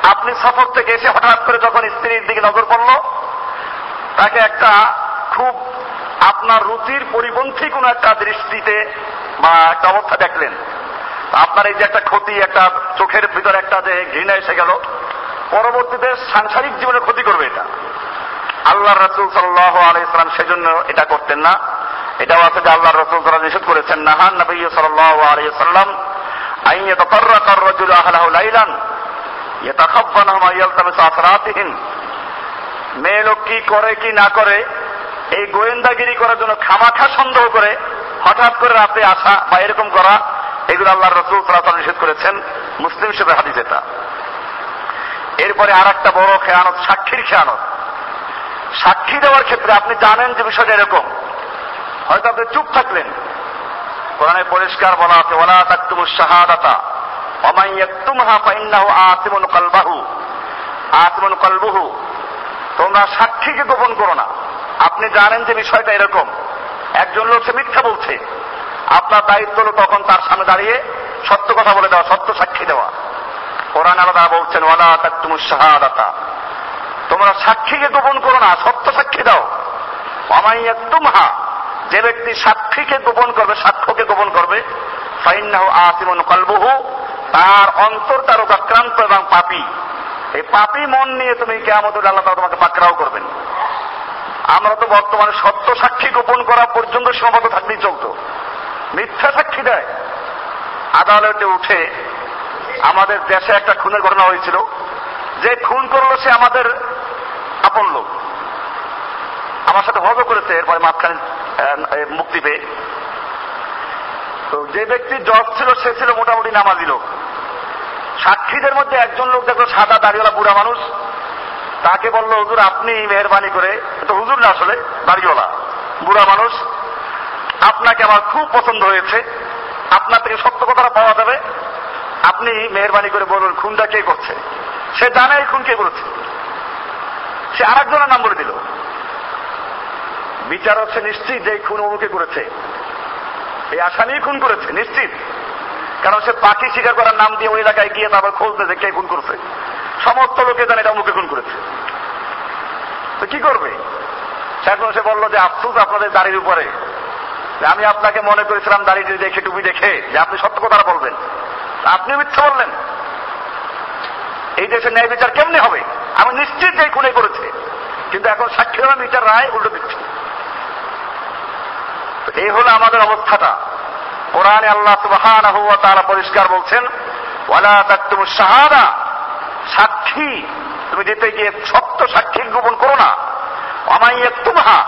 আপনি সফর থেকে এসে হঠাৎ করে যখন স্ত্রীর দিকে নজর পড়ল, তাকে একটা খুব আপনার রুচির পরিপন্থী কোন একটা দৃষ্টিতে বা একটা অবস্থা দেখলেন। আপনার এই যে একটা ক্ষতি, একটা চোখের ভিতরে একটা যে ঘৃণা এসে গেল, পরবর্তীতে সাংসারিক জীবনে ক্ষতি করবে এটা। আল্লাহ রসুল সাল্লাহ আলাইসালাম সেজন্য এটা করতেন না। এটাও আছে যে আল্লাহ রসুল সাল্লাহ নিষেধ করেছেন, নাহান নবী সাল্লাহ আলাইসাল্লাম আইন কর রজুল আহলাহ লাইলান ইয়তাখাব্বানহুম ইয়ালতামিসু আসরাতিহিম মেয়ে লোক কি করে কি না করে এই গোয়েন্দাগিরি করার জন্য খামাখা সন্দেহ করে হঠাৎ করে রাতে আসা বা এরকম করা, এগুলো আল্লাহ রসুল সাল্লাহ নিষেধ করেছেন। মুসলিম হিসেবে হাদিস এটা। এরপরে আর একটা বড় খেয়ানত, সাক্ষীর খেয়ানত। সাক্ষী দেওয়ার ক্ষেত্রে আপনি জানেন যে বিষয়টা এরকম। হয়তো আপনি চুপ থাকলেন কোরআনে পরিষ্কার বলা আছে ওলা তাকতুমু শাহাদাতা অমাই ইয়াকতুমহা ফাইন্নাহু আতিমুন কলবাহু। আতিমুন কলবুহু, তোমরা সাক্ষীকে গোপন করো না। আপনি জানেন যে বিষয়টা এরকম। একজন লোক সে মিথ্যা বলছে। আপনার দায়িত্ব হলো তখন তার সামনে দাঁড়িয়ে সত্য কথা বলে দেওয়া, সত্য সাক্ষী দেওয়া। কোরআন আলাদা বলছেন, ওয়ালা তাকতুমু শাহাদাতা, তোমরা সাক্ষীকে গোপন করো না, সত্য সাক্ষী দাও। অমাই তুমহা যে ব্যক্তি সাক্ষীকে গোপন করবে, সাক্ষ্যকে গোপন করবে আসিমুন কলবুহু, তার অন্তরটা রোগাক্রান্ত এবং পাপি। এই পাপি মন নিয়ে তুমি কেমন আল্লাহ তাআলা তোমাকে পাকড়াও করবেন। আমরা তো বর্তমানে সত্য সাক্ষী গোপন করা পর্যন্ত সীমাবদ্ধ থাকলেই চলতো। মিথ্যা সাক্ষী দেয়। আদালতে উঠে আমাদের দেশে একটা খুনের ঘটনা হয়েছিল। যে খুন করল সে আমাদের আপন লোক। আমার সাথে হজও করেছে, এরপরে মাঝখানে মুক্তি পেয়ে। তো যে ব্যক্তি জজ ছিল, সে ছিল মোটামুটি নামাজি লোক। সাক্ষীদের মধ্যে একজন লোক দেখল সাদা দাড়িওয়ালা বুড়া মানুষ। তাকে বলল, হুজুর, আপনি মেহরবানি করে তো হুজুর না আসলে, দাড়িওয়ালা, বুড়া মানুষ। আপনাকে আমার খুব পছন্দ হয়েছে। আপনার থেকে সত্য কথাটা পাওয়া যাবে। আপনি মেহরবানি করে বলুন, খুনটা কে করছে? সে জানে খুন কে করেছে। সে আরেকজনের নাম বলে দিল। বিচার হচ্ছে নিশ্চিত যে খুন অমুকে করেছে। এই আসামি খুন করেছে, নিশ্চিত। কারণ সে পাখি শিকার করার নাম দিয়ে ওই এলাকায় গিয়ে তারপর খোঁজতে যে কে খুন করছে। সমস্ত লোকে জানে এটা অমুকে খুন করেছে। তো কি করবে? এখন সে বলল যে, আফসুস আপনাদের দাড়ির উপরে। আমি আপনাকে মনে করেছিলাম দাড়িটি দেখে, টুপি দেখে, যে আপনি সত্য কথা বলবেন। আপনি মিথ্যা বললেন। এই দেশের ন্যায় বিচার কেমনে হবে? আমি নিশ্চিত যে খুনে করেছে। কিন্তু এখন সাক্ষী বিচার রায় উল্টো দিচ্ছে। এই হলো আমাদের অবস্থাটা। কোরআনে আল্লাহ সুবহানাহু ওয়া তাআলা পরিষ্কার বলছেন, ওয়ালা তাকতুমু শাহাদা। সাক্ষী, তুমি যেতে গিয়ে সত্য সাক্ষী গোপন করো না। অমাইয়া তুমহা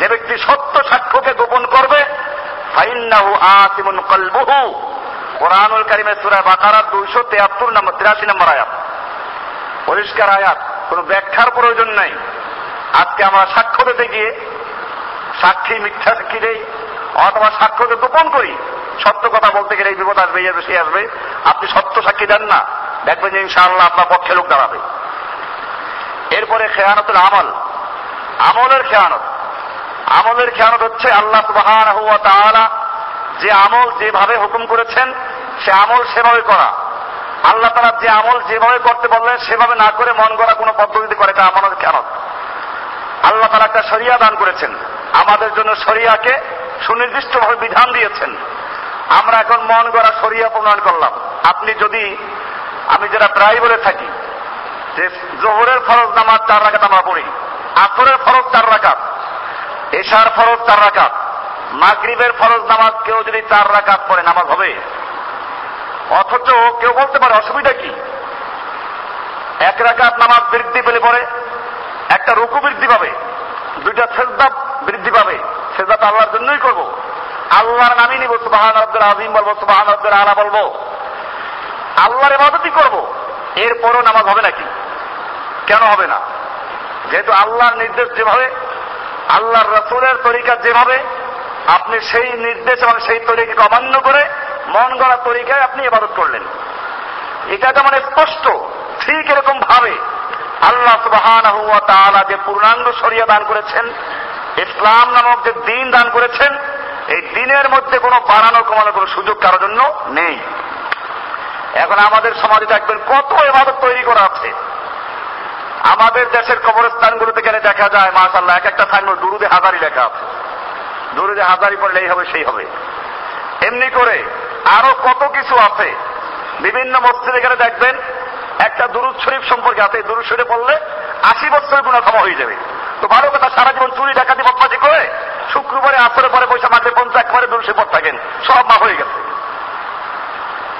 যে ব্যক্তি সত্য সাক্ষ্যকে গোপন করবে, ফাইন্নাহু আসিমুন কলবুহু। কোরআনুল কারিমের সূরা বাকারার 273 নম্বর 83 নম্বর আয়াত। পরিষ্কার আয়াত, কোনো ব্যাখ্যার প্রয়োজন নাই। আজকে আমরা সাক্ষ্য দিতে গিয়ে সাক্ষী মিথ্যা সাক্ষী দেই অথবা সাক্ষ্যকে গোপন করি। সত্য কথা বলতে গেলে এই বিপদ আসবে, এই আসবে আসবে। আপনি সত্য সাক্ষী দেন না, দেখবেন যে ইনশাআল্লাহ আপনার পক্ষে লোক দাঁড়াবে। এরপরে খেয়ানতুল আমল। আমলের খেয়ানত। আমলের খেয়ানত হচ্ছে আল্লাহ সুবহানাহু ওয়া তাআলা যে আমল যেভাবে হুকুম করেছেন, সে আমল সেভাবে করা। আল্লাহ তাআলা যে আমল যেভাবে করতে বললেন, সেভাবে না করে মন গড়া কোনো পদ্ধতিতে করে, এটা আমাদের খেয়ানত। আল্লাহ তারা একটা শরিয়া দান করেছেন। আমাদের জন্য শরিয়াকে সুনির্দিষ্টভাবে বিধান দিয়েছেন। আমরা এখন মন গড়া শরিয়া প্রণয়ন করলাম। আপনি যদি, আমি যেটা প্রায় বলে থাকি, যে জোহরের ফরজ নামাজ চার রাখাত আমরা পড়ি, আসরের ফরজ চার রাখাত এশার ফরজ চার রাখাত মাগরিবের ফরজ নামাজ কেউ যদি চার রাকাত পড়ে, নামাজ হবে? অথচ কেউ বলতে পারে, অসুবিধা কি? এক রাকাত নামাজ বৃদ্ধি পেলে পরে একটা রুকু বৃদ্ধি পাবে। দুইটা সেজদা বৃদ্ধি পাবে সেজদা তো আল্লাহর জন্যই করব। আল্লাহর নামই নিব, সুবাহান আব্দুল আজিম বলব, সুবাহান আব্দুল আলা বলব। আল্লাহর ইবাদতই করব। এরপরও নামাজ হবে নাকি? কেন হবে না? যেহেতু আল্লাহর নির্দেশ যেভাবে, আল্লাহর রসুলের তরিকা যেভাবে, আপনি সেই নির্দেশ এবং সেই তরিকাকে অমান্য করে মন গড়া তরিকায় আপনি ইবাদত করলেন। এটা তো মানে স্পষ্ট, ঠিক এরকম ভাবে আল্লাহ ওয়া যে পূর্ণাঙ্গ শরিয়া দান করেছেন ইসলাম নামক যে দিন দান করেছেন, এই দিনের মধ্যে কোনো বাড়ানো কমানোর কোনো সুযোগ কারোর জন্য নেই। এখন আমাদের সমাজে দেখবেন কত এবাদত তৈরি করা আছে। আমাদের দেশের কবরস্থানগুলোতে গেলে দেখা যায় মাশাল্লাহ এক একটা সাইনবোর্ড দুরুদে হাজারি লেখা আছে। দুরুদে হাজারি পড়লে এই হবে, সেই হবে। এমনি করে আরও কত কিছু আছে। বিভিন্ন মসজিদে গেলে দেখবেন একটা দুরুদ শরীফ সম্পর্কে আছে। দুরুদ শরীফ পড়লে আশি বছরের গুণা ক্ষমা হয়ে যাবে। তো ভালো কথা, সারা জীবন চুরি, ডাকাতি, বদমাশি করে শুক্রবারে আসরে পরে পয়সা মাঠে পঞ্চাশ একবারে দুরুদ শরীফ পড় থাকেন। সব মা হয়ে গেছে।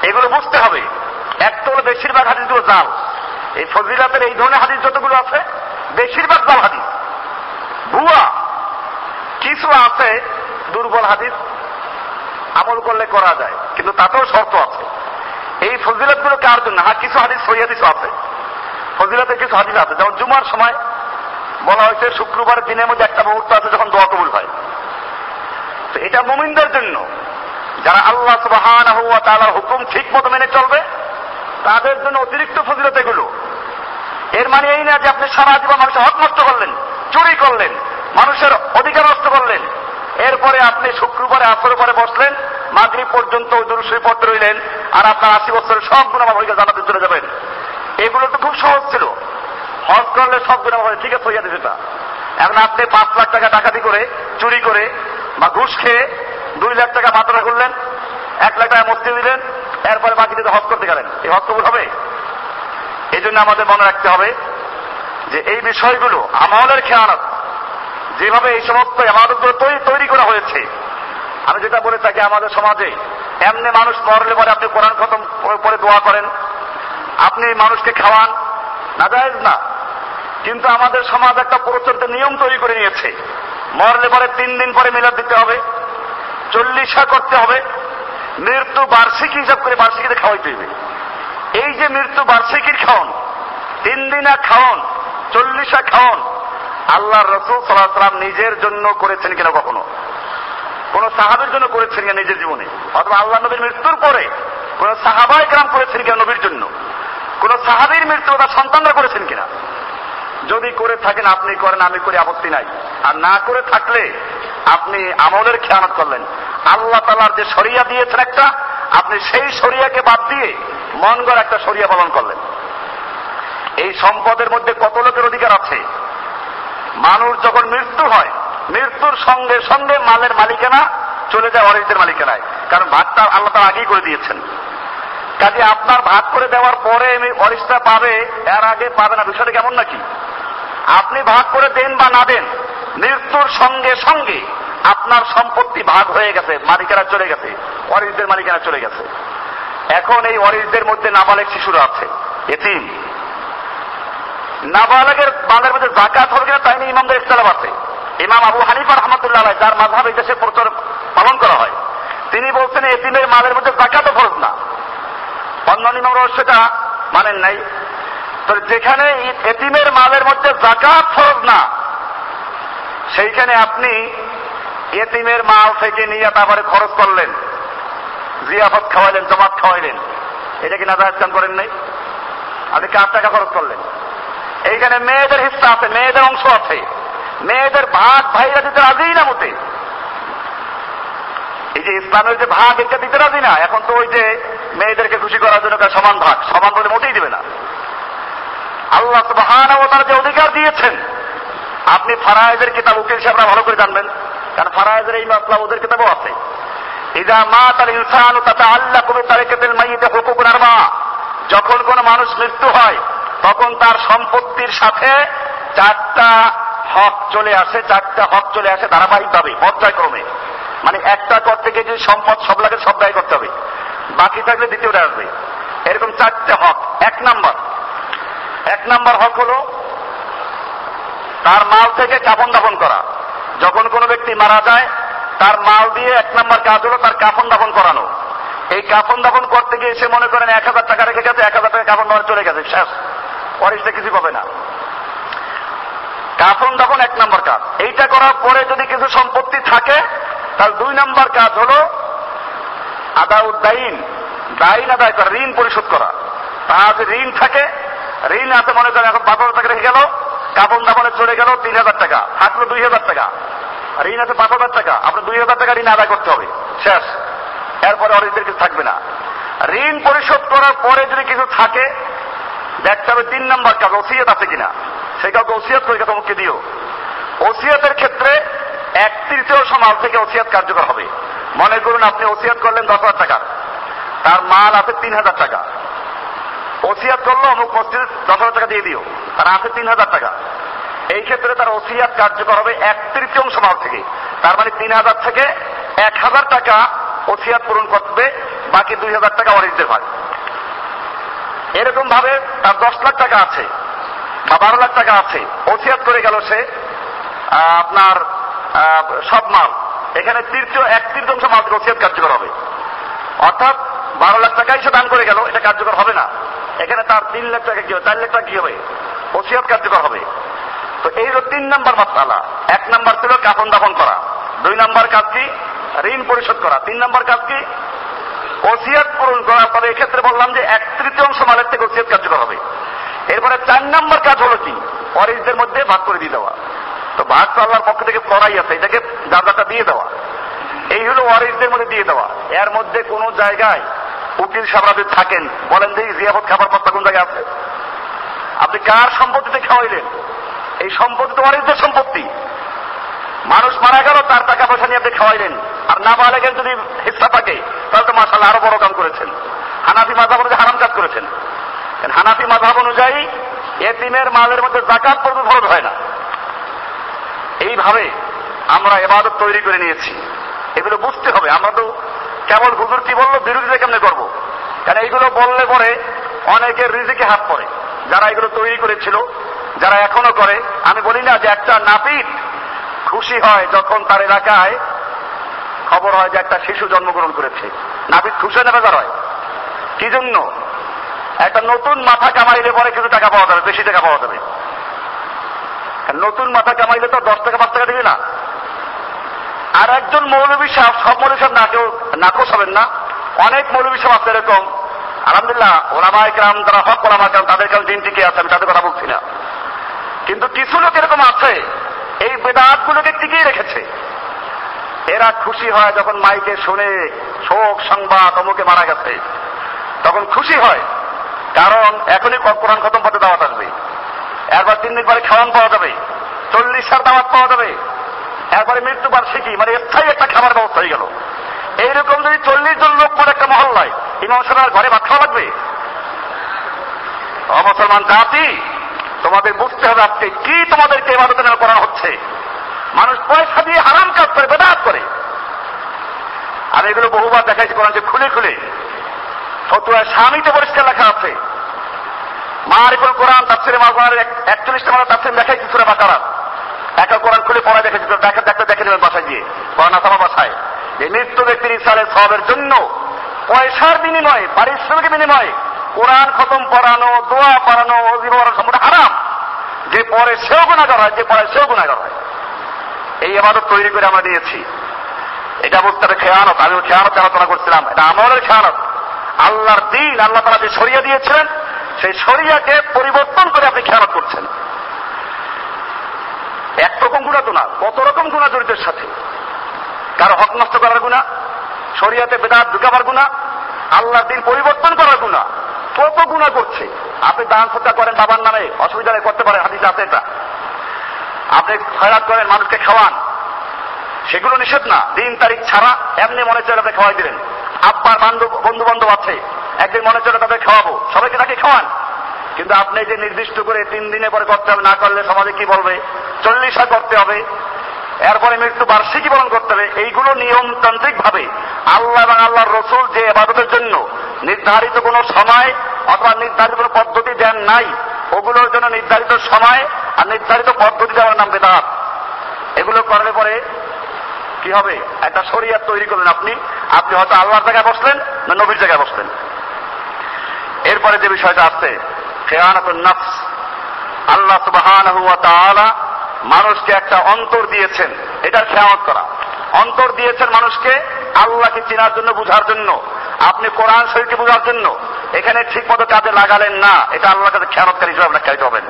এগুলো বুঝতে হবে। একটা হলো বেশিরভাগ হাদিসগুলো জাল। এই ফজিলাতের এই ধরনের হাদিস যতগুলো আছে, বেশিরভাগ জাল হাদিস। ভুয়া। কিছু আছে, দুর্বল হাদিস, আমল করলে করা যায়, কিন্তু তাতেও শর্ত আছে। এই ফজিলতগুলো কার জন্য? হ্যাঁ কিছু হাদিস, সহি হাদিস আছে। ফজিলতের কিছু হাদিস আছে। যেমন জুমার সময় বলা হয়েছে শুক্রবার দিনের মধ্যে একটা মুহূর্ত আছে যখন দোয়া কবুল হয়। তো এটা মুমিনদের জন্য। যারা আল্লাহ সুবহানাহু ওয়া তাআলার হুকুম ঠিক মতো মেনে চলবে, তাদের জন্য অতিরিক্ত ফজিলত এগুলো। এর মানে এই না যে আপনি সারা জীবন মানুষের হক নষ্ট করলেন, চুরি করলেন, মানুষের অধিকার নষ্ট করলেন। এরপরে আপনি শুক্রবারে আসর পরে বসলেন, মাগরিব পর্যন্ত দুরুশরী পড়তে রইলেন, আর আপনার আশি বছরের সব গুণ আমার জানাতে চলে যাবেন। এগুলো তো খুব সহজ ছিল। হজ করলে সব গুণ আমার ঠিক আছে হয়ে যাবে সেটা। এখন আপনি পাঁচ লাখ টাকা ডাকাতি করে, চুরি করে, বা ঘুষ খেয়ে দুই লাখ টাকা মাত্রা করলেন, এক লাখ টাকা মস্তি দিলেন, এরপরে বাকি যদি হজ করতে গেলেন। এই হজ কবুল হবে? এই জন্য আমাদের মনে রাখতে হবে যে এই বিষয়গুলো আমলের খেয়ানত, যেভাবে এই সমস্ত আমাদতগুলো তৈরি তৈরি করা হয়েছে, আমি যেটা বলে থাকি আমাদের সমাজে, এমনি মানুষ মরলে পরে আপনি কোরআন খতম পরে দোয়া করেন, আপনি মানুষকে খাওয়ান না যায় না। কিন্তু আমাদের সমাজ একটা প্রচলিত নিয়ম তৈরি করে নিয়েছে। মরলে পরে তিন দিন পরে মিলাদ দিতে হবে, চল্লিশা করতে হবে, মৃত্যু বার্ষিকী হিসাব করে বার্ষিকীতে খাওয়াইতে হবে এই যে মৃত্যু বার্ষিকীর খাওন, তিন দিনা খাওন, চল্লিশা খাওন আল্লাহ রসুল সাল্লাহ সাল্লাম নিজের জন্য করেছেন কিনা কখনো? কোন সাহাবের জন্য করেছেন কিনা নিজের জীবনে? অথবা আল্লাহ নবীর মৃত্যুর পরে কোন সাহাবাই গ্রাম করেছেন কিনা নবীর জন্য? কোন সাহাবির মৃত্যু তার সন্তানরা করেছেন কিনা? যদি করে থাকেন, আপনি করেন, আমি করি, আপত্তি নাই। আর না করে থাকলে আপনি আমলের খেয়ানত করলেন। আল্লাহ তালার যে সরিয়া দিয়েছেন একটা, আপনি সেই সরিয়াকে বাদ দিয়ে মন একটা সরিয়া পালন করলেন। এই সম্পদের মধ্যে কত লোকের অধিকার আছে? মানুষ যখন মৃত্যু হয়, মৃত্যুর সঙ্গে সঙ্গে মালের মালিকানা চলে যায় অরিজদের মালিকানায়। কারণ ভাগটা আল্লাহ তার আগেই করে দিয়েছেন। কাজে আপনার ভাগ করে দেওয়ার পরে অরিজটা পাবে, এর আগে পাবে না, বিষয়টা কেমন নাকি? আপনি ভাগ করে দেন বা না দেন, মৃত্যুর সঙ্গে সঙ্গে আপনার সম্পত্তি ভাগ হয়ে গেছে মালিকানা চলে গেছে অরিজদের মালিকানা চলে গেছে। এখন এই অরিজদের মধ্যে নাবালেক শিশুরা আছে, এতিম। নাবালেগের বাংলার মধ্যে জাকাত হবে কিনা তাই নিয়ে ইমামদের ইস্তালাম আছে। ইমাম আবু হানিফা রহমতুল্লাহ যার মাঝাব এই দেশে প্রচার পালন করা হয়। তিনি বলছেন, এতিমের মালের মধ্যে জাকাতও ফরজ না। অন্য ইমামরা সেটা মানেন নাই। যেখানে এতিমের মালের মধ্যে জাকাত ফরজ না, সেইখানে আপনি এতিমের মাল থেকে নিয়ে তারপরে খরচ করলেন, জিয়াফত খাওয়াইলেন জমাত খাওয়াইলেন। এটা কি নাজাহাজ করেন নাই? আপনি কার টাকা খরচ করলেন? এইখানে মেয়েদের হিস্সা আছে, মেয়েদের অংশ আছে। মেয়েদের ভাগ ভাইরা দিতে রাজি না মতে এই যে ইসলামের যে ভাগ, এটা দিতে রাজি না। এখন তো ওই যে মেয়েদেরকে খুশি করার জন্য সমান ভাগ। সমান বলে মোটেই দিবে না। আল্লাহ সুবহান ও তার যে অধিকার দিয়েছেন। আপনি ফারায়েজের কিতাব, উকিল সাহেবরা ভালো করে জানবেন, কারণ ফারায়েজের এই মাসলা ওদের কিতাবও আছে। ইদা মা তার ইনসান তাতে আল্লাহ কবি তারেকেতের মাইতে হুকুক নারমা যখন কোন মানুষ মৃত্যু হয়, তখন তার সম্পত্তির সাথে চারটা হক চলে আসে, চারটা হক চলে আসে ধারাবাহিকভাবে, পর্যায়ক্রমে। মানে একটা কর থেকে যদি সম্পদ সব লাগে, সব দায় করতে হবে। বাকি থাকলে দ্বিতীয়টা আসবে। এরকম চারটে হক, এক নাম্বার। এক নাম্বার হক হলো তার মাল থেকে কাফন দাফন করা। যখন কোনো ব্যক্তি মারা যায়, তার মাল দিয়ে এক নাম্বার কাজ হলো তার কাফন দাফন করানো। এই কাফন দাফন করতে গিয়ে সে মনে করেন এক হাজার টাকা রেখে গেছে, এক হাজার টাকা কাফন দাফন চলে গেছে। শেষ পরে কিছু পাবে না। কাফন দাফন এক নাম্বার কাজ। এইটা করার পরে যদি কিছু সম্পত্তি থাকে তার দুই নাম্বার কাজ হলো আদাউদ্দাইন দাইন। আদায় করা, ঋণ পরিশোধ করা। তার ঋণ থাকে ঋণ আছে মনে করেন, এখন পাঁচ হাজার টাকা রেখে গেল কাপন দাপনে চলে গেল তিন হাজার টাকা, থাকল দুই হাজার টাকা। ঋণ আছে পাঁচ হাজার টাকা, আপনার দুই হাজার টাকা ঋণ আদায় করতে হবে, শেষ। এরপরে অরিজদের কিছু থাকবে না। ঋণ পরিশোধ করার পরে যদি কিছু থাকে, দেখতে হবে তিন নম্বর কাজ, ওসিয়ত আছে কিনা। সে কাউকে ওসিয়ত করে তোমাকে দিও। ওসিয়তের ক্ষেত্রে এক তৃতীয় সমাজ থেকে ওসিয়ত কার্যকর হবে। মনে করুন, আপনি ওসিয়ত করলেন দশ হাজার টাকার। তার মাল আছে তিন হাজার টাকা। ওসিয়াত করল অমুক মসজিদ দশ হাজার টাকা দিয়ে দিও। তার আছে তিন হাজার টাকা। এই ক্ষেত্রে তার ওসিয়াত কার্যকর হবে এক তৃতীয়াংশ মাল থেকে। তার মানে তিন হাজার থেকে এক হাজার টাকা ওসিয়াত পূরণ করবে, বাকি দুই হাজার টাকা অরিজদের ভাগ এরকম ভাবে তার দশ লাখ টাকা আছে বা বারো লাখ টাকা আছে। ওসিয়াত করে গেল সে আপনার সব মাল। এখানে তৃতীয়, এক তৃতীয়াংশ মাল থেকে ওসিয়াত কার্যকর হবে। অর্থাৎ বারো লাখ টাকাই সে দান করে গেল, এটা কার্যকর হবে না। এখানে তার তিন লাখ টাকা কি হবে? চার লাখ টাকা কি হবে? ওসিয়াত কার্যকর হবে। তো এই হলো তিন নম্বর মাসালা এক নম্বর ছিল কাফন দাফন করা। দুই নাম্বার কাজ কি? ঋণ পরিশোধ করা। তিন নাম্বার কাজ কি? ওসিয়াত পূরণ করা তবে এক্ষেত্রে বললাম যে এক তৃতীয়াংশ মালের থেকে ওসিয়াত কার্যকর হবে। এরপরে চার নাম্বার কাজ হলো কি? অরিজদের মধ্যে ভাগ করে দিয়ে দেওয়া। তো ভাগ তো আল্লাহর পক্ষ থেকে করাই আছে। এটাকে দাদাটা দিয়ে দেওয়া। এই হলো ওয়ারিসদের মধ্যে দিয়ে দেওয়া। এর মধ্যে কোন জায়গায় উকিল সামরাতে থাকেন। বলেন যে জিয়াফত খাবার পত্তা কোন জায়গায় আছে? আপনি কার সম্পত্তিতে খাওয়াইলেন? এই সম্পত্তি তো ওয়ারিসদের সম্পত্তি। মানুষ মারা গেল, তার টাকা পয়সা নিয়ে আপনি খাওয়াইলেন। আর না বালেগের যদি হিস্সা থাকে, তাহলে তো মাসাল্লাহ আরও বড় কাম করেছেন। হানাফি মাধাব অনুযায়ী হারাম কাজ করেছেন। হানাফি মাধাব অনুযায়ী এতিমের মালের মধ্যে জাকাত পর্যন্ত ফরজ হয় না। এইভাবে আমরা এবাদত তৈরি করে নিয়েছি। এগুলো বুঝতে হবে। আমরা তো কেবল হুজুর কি বলল বিরোধিতা কেমনে করব? কারণ এইগুলো বললে পরে অনেকের রিজিকে হাত পড়ে। যারা এগুলো তৈরি করেছিল, যারা এখনও করে, আমি বলি না যে একটা নাপিত খুশি হয় যখন তার এলাকায় খবর হয় যে একটা শিশু জন্মগ্রহণ করেছে। নাপিত খুশি না বেজার হয়? কি জন্য? একটা নতুন মাথা কামাইলে পরে কিছু টাকা পাওয়া যাবে, বেশি টাকা পাওয়া যাবে। নতুন মাথা কামাইলে তো দশ টাকা, পাঁচ টাকা দিবে না। আর একজন মৌলবী সাহেব সব মৌলবী সাহেব নাকেও নাকশ হবেন না। অনেক মৌলবী সাহেব আছে এরকম। আলহামদুলিল্লাহ ওলামা একরাম যারা হক ওলামা একরাম তাদের কাছে দিন টিকে আছে আমি তাদের কথা বলছি না। কিন্তু কিছু লোক এরকম আছে, এই বেদাত গুলোকে টিকিয়ে রেখেছে। এরা খুশি হয় যখন মাইকে শুনে শোক সংবাদ অমুকে মারা গেছে। তখন খুশি হয়, কারণ এখনই কোরআন খতম পথে দাওয়াত আসবে। একবার তিন দিন পরে খাওয়ান পাওয়া যাবে, চল্লিশ সার দাওয়াত পাওয়া যাবে। একবারে মৃত্যু বার্ষিকী মানে স্থায়ী একটা খাবার ব্যবস্থা হয়ে গেল। এইরকম যদি চল্লিশ জন লোক করে একটা মহল্লায়, ইমাম সাহেবের ঘরে ভাত খাওয়া লাগবে? অমুসলমান জাতি, তোমাদের বুঝতে হবে আজকে কি তোমাদেরকে এবাদত করা হচ্ছে। মানুষ পয়সা দিয়ে হারাম কাজ করে, বেদাত করে। আমি এগুলো বহুবার দেখাইছি কোরআন যে খুলে খুলে। ফতুয়ায় স্বামীতে পরিষ্কার লেখা আছে। মারিফুল কোরআন তাফসিরে মাগুয়ার একচল্লিশটা মানে তাফসির দেখাইছি সুরা বাকারাত একা কোরআন খুলে পড়া দেখেছি দেখা দেখতে দেখে নেবেন বাসায় গিয়ে। কোরআন আসামা বাসায়। যে মৃত্যু ব্যক্তির ইসালে সবের জন্য পয়সার বিনিময়ে, পারিশ্রমিকের বিনিময়ে কোরআন খতম পড়ানো, দোয়া পড়ানো অজিব পড়ানো সম্পূর্ণ হারাম। যে পরে সেও গুণাগার হয়, যে পরে সেও গুণাগার হয়। এই আবাদত তৈরি করে আমরা দিয়েছি। এটা বুঝতে হবে খেয়ানত আমি খেয়ানত আলোচনা করছিলাম। এটা আমলের খেয়ানত। আল্লাহর দিন, আল্লাহ তারা যে সরিয়া দিয়েছিলেন, সেই সরিয়াকে পরিবর্তন করে আপনি খেয়ানত করছেন। একরকম গুণা তো না, কত রকম গুণা জড়িতের সাথে? কারও হক নষ্ট করার গুণা, শরিয়াতে বেদাত ঢুকাবার গুণা, আল্লাহর দিন পরিবর্তন করার গুণা, কত গুণা করছে? আপনি দান সত্তা করেন বাবার নামে অসুবিধা করতে পারেন, হাদিস আছে এটা। আপনি খয়রাত করেন, মানুষকে খাওয়ান, সেগুলো নিষেধ না, দিন তারিখ ছাড়া এমনি মনে চলে আপনি খাওয়াই দিলেন। আব্বার বান্ধব বন্ধু বান্ধব আছে, একদিন মনে চলে তাদের খাওয়াবো, সবাইকে তাকে খাওয়ান। কিন্তু আপনি যে নির্দিষ্ট করে তিন দিনে পরে করতে হবে না করলে সমাজে কি বলবে? চল্লিশা করতে হবে। এরপরে মৃত্যু বার্ষিকী পালন করতে হবে। এইগুলো নিয়মতান্ত্রিক ভাবে আল্লাহ এবং আল্লাহর রসুল যে আবাদতের জন্য নির্ধারিত কোনো সময় অথবা নির্ধারিত কোনো পদ্ধতি দেন নাই, ওগুলোর জন্য নির্ধারিত সময় আর নির্ধারিত পদ্ধতি দেওয়ার নাম বেদাত। এগুলো করলে পরে কি হবে? একটা শরিয়াত তৈরি করলেন আপনি। আপনি হয়তো আল্লাহর জায়গায় বসলেন না নবীর জায়গায় বসলেন। এরপরে যে বিষয়টা আছে খেয়ানাতুন নফস। আল্লাহ সুবহানাহু ওয়া মানুষকে একটা অন্তর দিয়েছেন। এটার খেয়ানত করা। অন্তর দিয়েছেন মানুষকে আল্লাহকে চেনার জন্য, বুঝার জন্য। আপনি কোরআন শরীফকে বোঝার জন্য। এখানে ঠিক মতো কাজে লাগালেন না। এটা আল্লাহ কাছে খেয়ানতকারী হিসেবে আপনার খাইতে হবেন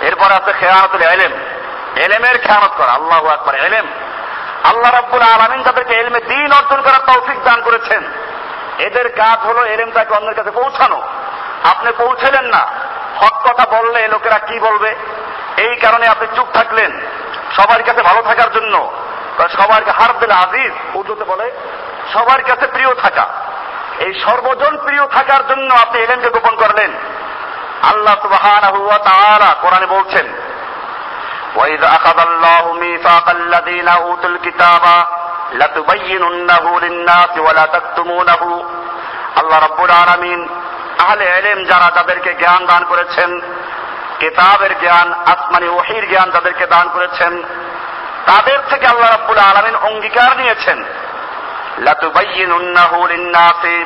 এরপরে আছে খেয়ানতুল এলেম। এলেমের খেয়ানত করা। আল্লাহ একবার এলেম। আল্লাহ রাব্বুল আলমিন তাদেরকে এলমে দিন অর্জন করার তৌফিক দান করেছেন। এদের কাজ হলো এলেমটাকে অন্যের কাছে পৌঁছানো। আপনি পৌঁছলেন না হক কথা বললে লোকেরা কি বলবে এই কারণে আপনি চুপ থাকলেন সবার কাছে ভালো থাকার জন্য সবার হার দিলে আজিজ উর্দুতে বলে সবার কাছে প্রিয় থাকা এই সর্বজন প্রিয় থাকার জন্য আপনি এলেমকে গোপন করলেন আল্লাহ সুবহানাহু ওয়া তাআলা কোরআনে বলছেন وإذ أخذ الله ميثاق الذين أوتوا الكتاب لتبيننه للناس ولا تكتمونه আল্লাহ রব্বুল আলামিন আহলে এলেম যারা তাদেরকে জ্ঞান দান করেছেন, কেতাবের জ্ঞান, আসমানি ওহির জ্ঞান যাদেরকে দান করেছেন, তাদের থেকে আল্লাহ রাব্বুল আলামিন অঙ্গীকার নিয়েছেন। লাতুবাইয়িনুন্নাহু লিন-নাসি।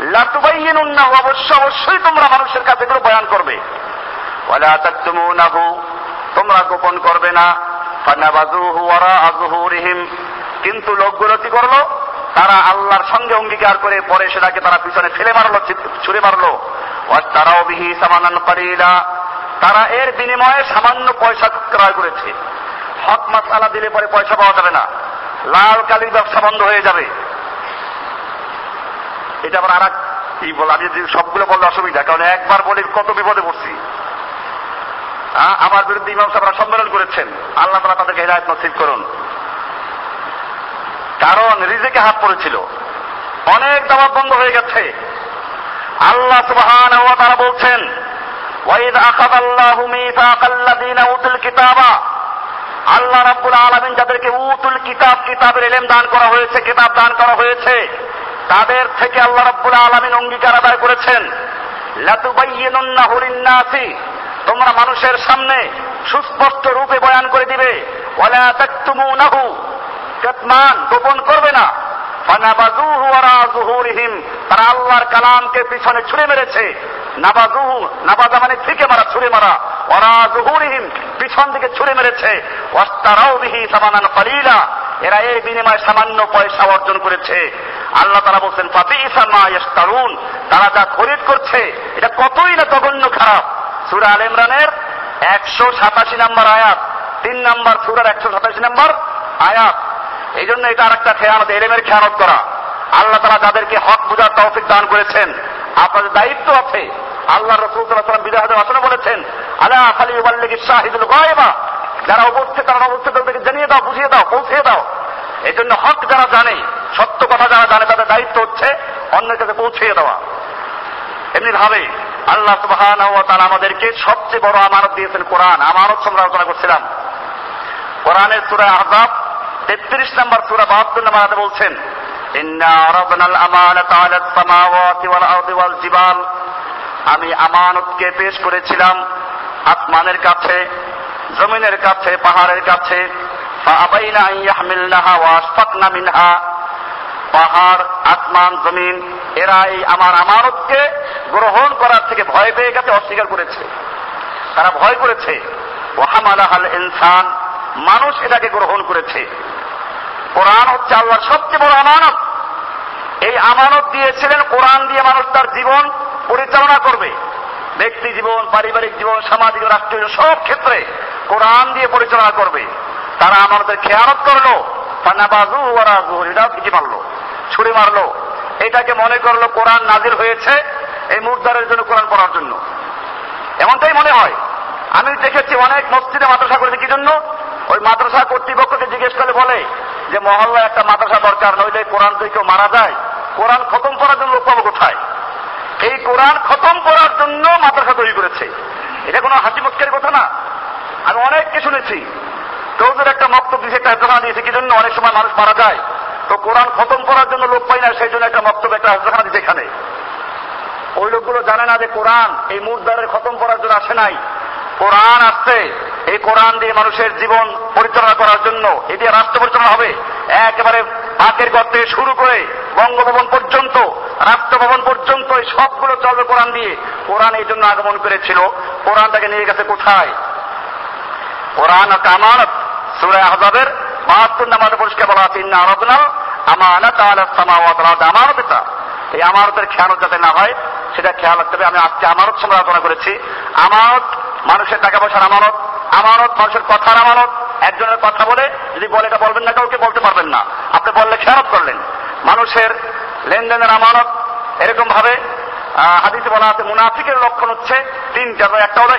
লাতুবাইয়িনুন্নাহু অবশ্য অবশ্যই তোমরা মানুষের কাছে এগুলো বয়ান করবে। ওয়ালা তাকতুমুনাহু, তোমরা গোপন করবে না। ফানাবাযুহু ওয়ারাআ যুহুরিহিম কিন্তু লোকগুলো কি করল? তারা আল্লাহর সঙ্গে অঙ্গীকার করে পরে সেটাকে তারা পিছনে ফেলে মারলো ছুড়ে মারলো। তারাও বিহি সামানান কালিলা। তারা এর বিনিময়ে সামান্য পয়সা ক্রয় করেছে। হক মাসালা দিলে পরে পয়সা পাওয়া যাবে না। লাল কালির ব্যবসা বন্ধ হয়ে যাবে। এটা আবার আর কি বল, আমি সবগুলো বললে অসুবিধা, কারণ একবার বলি কত বিপদে পড়ছি। আমার বিরুদ্ধে ইমাম সাহেবরা সম্মেলন করেছেন। আল্লাহ তালা তাদেরকে হেদায়ত নসিব করুন। কারণ রিজেকে হাত পড়েছিল। অনেক দাওয়াত বন্ধ হয়ে গেছে। আল্লাহ সুবহানাহু ওয়া তাআলা বলছেন, ওয়াইদ আখাযাল্লাহু মিসাকাল্লাযীনা উতুল কিতাবা। আল্লাহ রাব্বুল আলামিন যাদেরকে উতুল কিতাব, কিতাবের ইলম দান করা হয়েছে, কিতাব দান করা হয়েছে, তাদের থেকে আল্লাহ রাব্বুল আলামিন অঙ্গীকার আদায় করেছেন। লাতুবাইয়িনুন্নাহু লিন-নাসি, তোমরা মানুষের সামনে সুস্পষ্ট রূপে বয়ান করে দিবে। ওয়ালা তাকতুমুনাহু কাতমান গোপন করবে না। তারা আল্লাহর কালামকে পিছনে ছুঁড়ে মেরেছে। নাবাজুহু, নাবাজা মানে থেকে মারা, ছুঁড়ে মারা। ওরা জুহুরিহিম, পিছন দিকে ছুঁড়ে মেরেছে। ওয়াস্তারাও বিহি সামানান কালিলা, এরা এর বিনিময়ে সামান্য পয়সা অর্জন করেছে। আল্লাহ তারা বলছেন ফাতিসা মা ইয়াস্তারুন তারা যা খরিদ করছে, এটা কতই না জঘন্য খারাপ। সূরা আল ইমরানের একশো সাতাশি নম্বর আয়াত, তিন নম্বর সূরার একশো সাতাশি নম্বর আয়াত। এই জন্য এটা আর একটা খেয়ানত, এলেমের খেয়ানত করা। আল্লাহ তারা যাদেরকে হক বুঝার তৌফিক দান করেছেন, আপনাদের দায়িত্ব আছে। আল্লাহ রসুল সাল্লাম বিদায় আসনে বলেছেন, আলা খালি উবাল্লিগি শাহিদুল যারা অবস্থিত তারা উপস্থিত তাদেরকে জানিয়ে দাও, বুঝিয়ে দাও পৌঁছে দাও। এই জন্য হক যারা জানে, সত্য কথা যারা জানে, তাদের দায়িত্ব হচ্ছে অন্যের কাছে পৌঁছিয়ে দেওয়া। এমনি ভাবে আল্লাহ ওয়া তাআলা আমাদেরকে সবচেয়ে বড় আমানত দিয়েছেন কোরআন। আমানত সম্পর্কে আলোচনা করছিলাম। কোরআনের সূরা আহজাব 33 নম্বর সূরা 72 নম্বর আয়াতে বলছেন আমি আমানতকে পেশ করেছিলাম আসমানের কাছে, জমিনের কাছে, পাহাড়ের কাছে। পাহাড়, আসমান, জমিন এরা এই আমার আমানতকে গ্রহণ করার থেকে ভয় পেয়ে গেছে, অস্বীকার করেছে। তারা ভয় করেছে ওহামালাহাল ইনসান, মানুষ এটাকে গ্রহণ করেছে। কোরআন হচ্ছে আল্লাহর সবচেয়ে বড় আমানত। এই আমানত দিয়েছিলেন কোরআন দিয়ে মানুষ তার জীবন পরিচালনা করবে। ব্যক্তি জীবন, পারিবারিক জীবন, সামাজিক, রাষ্ট্রীয় সব ক্ষেত্রে কোরআন দিয়ে পরিচালনা করবে। তারা আমাদের খেয়ানত করল। কিছু মারলো ছুরি মারলো। এটাকে মনে করল কোরআন নাজির হয়েছে এই মুর্দারের জন্য কোরআন পড়ার জন্য। এমনটাই মনে হয়। আমি দেখেছি অনেক মসজিদে মাদ্রাসা করেছে। কি জন্য? ওই মাদ্রাসা কর্তৃপক্ষকে জিজ্ঞেস করলে বলে যে মহল্লায় একটা মাদ্রাসা দরকার, নইলে কোরআন দিয়ে কেউ মারা যায়, কোরআন খতম করার জন্য লোক পাবো কোথায়? এই কোরআন খতম করার জন্য মাদ্রাসা তৈরি করেছে। এটা কোনো হাসি মুস্কের কথা না। আমি অনেক অনেককে শুনেছি। কেউদের একটা বক্তব্য দিয়েছে, একটা দিয়েছে, কি জন্য অনেক সময় মানুষ মারা যায়। তো কোরআন খতম করার জন্য লোক পাই না, সেই জন্য একটা বক্তব্য একটা হাজখানা দিয়েছে এখানে। ওই লোকগুলো জানে না যে কোরআন এই মুদ্রারের খতম করার জন্য আসে নাই। কোরআন আসছে। এই কোরআন দিয়ে মানুষের জীবন পরিচালনা করার জন্য এ দিয়ে রাষ্ট্র পরিচালনা হবে। একেবারে পাকের ঘর থেকে শুরু করে বঙ্গভবন পর্যন্ত, রাষ্ট্রভবন পর্যন্ত এই সবগুলো চলবে কোরআন দিয়ে। কোরআন এই জন্য আগমন করেছিল। কোরআনটাকে নিয়ে গেছে কোথায়? কোরআন একটা আমানত সুরায় আহজাবের বাহাত্তর নামাজে পরিষ্কার বলা আছে, ইন্না আরাদনাল আমানাত আলা সামাওয়াত আরদ আমানত এই আমানতের খেয়ানত যাতে না হয়, সেটা খেয়াল রাখতে হবে। আমি আজকে আমানত সম্পর্কে আলোচনা করেছি। আমানত, মানুষের টাকা পয়সার আমানত আমানত, মানুষের কথার আমানত। একজনের কথা বলে, যদি বলে এটা বলবেন না, কাউকে বলতে পারবেন না। আপনি বললে খেয়ালত করলেন। মানুষের লেনদেনের আমানত এরকম ভাবে হাদিসে বলা আছে, মুনাফিকের লক্ষণ হচ্ছে তিন তিনটা একটা হলো,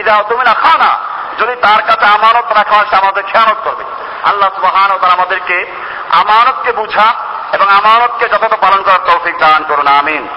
ইদা তুমি না খা না যদি তার কাছে আমানত রাখা হয়, সে আমাদের খেয়ানত করবে। আল্লাহ সুবহান তারা আমাদেরকে আমানতকে বুঝা এবং আমানতকে যথাযথ পালন করার তৌফিক দান করুন, আমিন।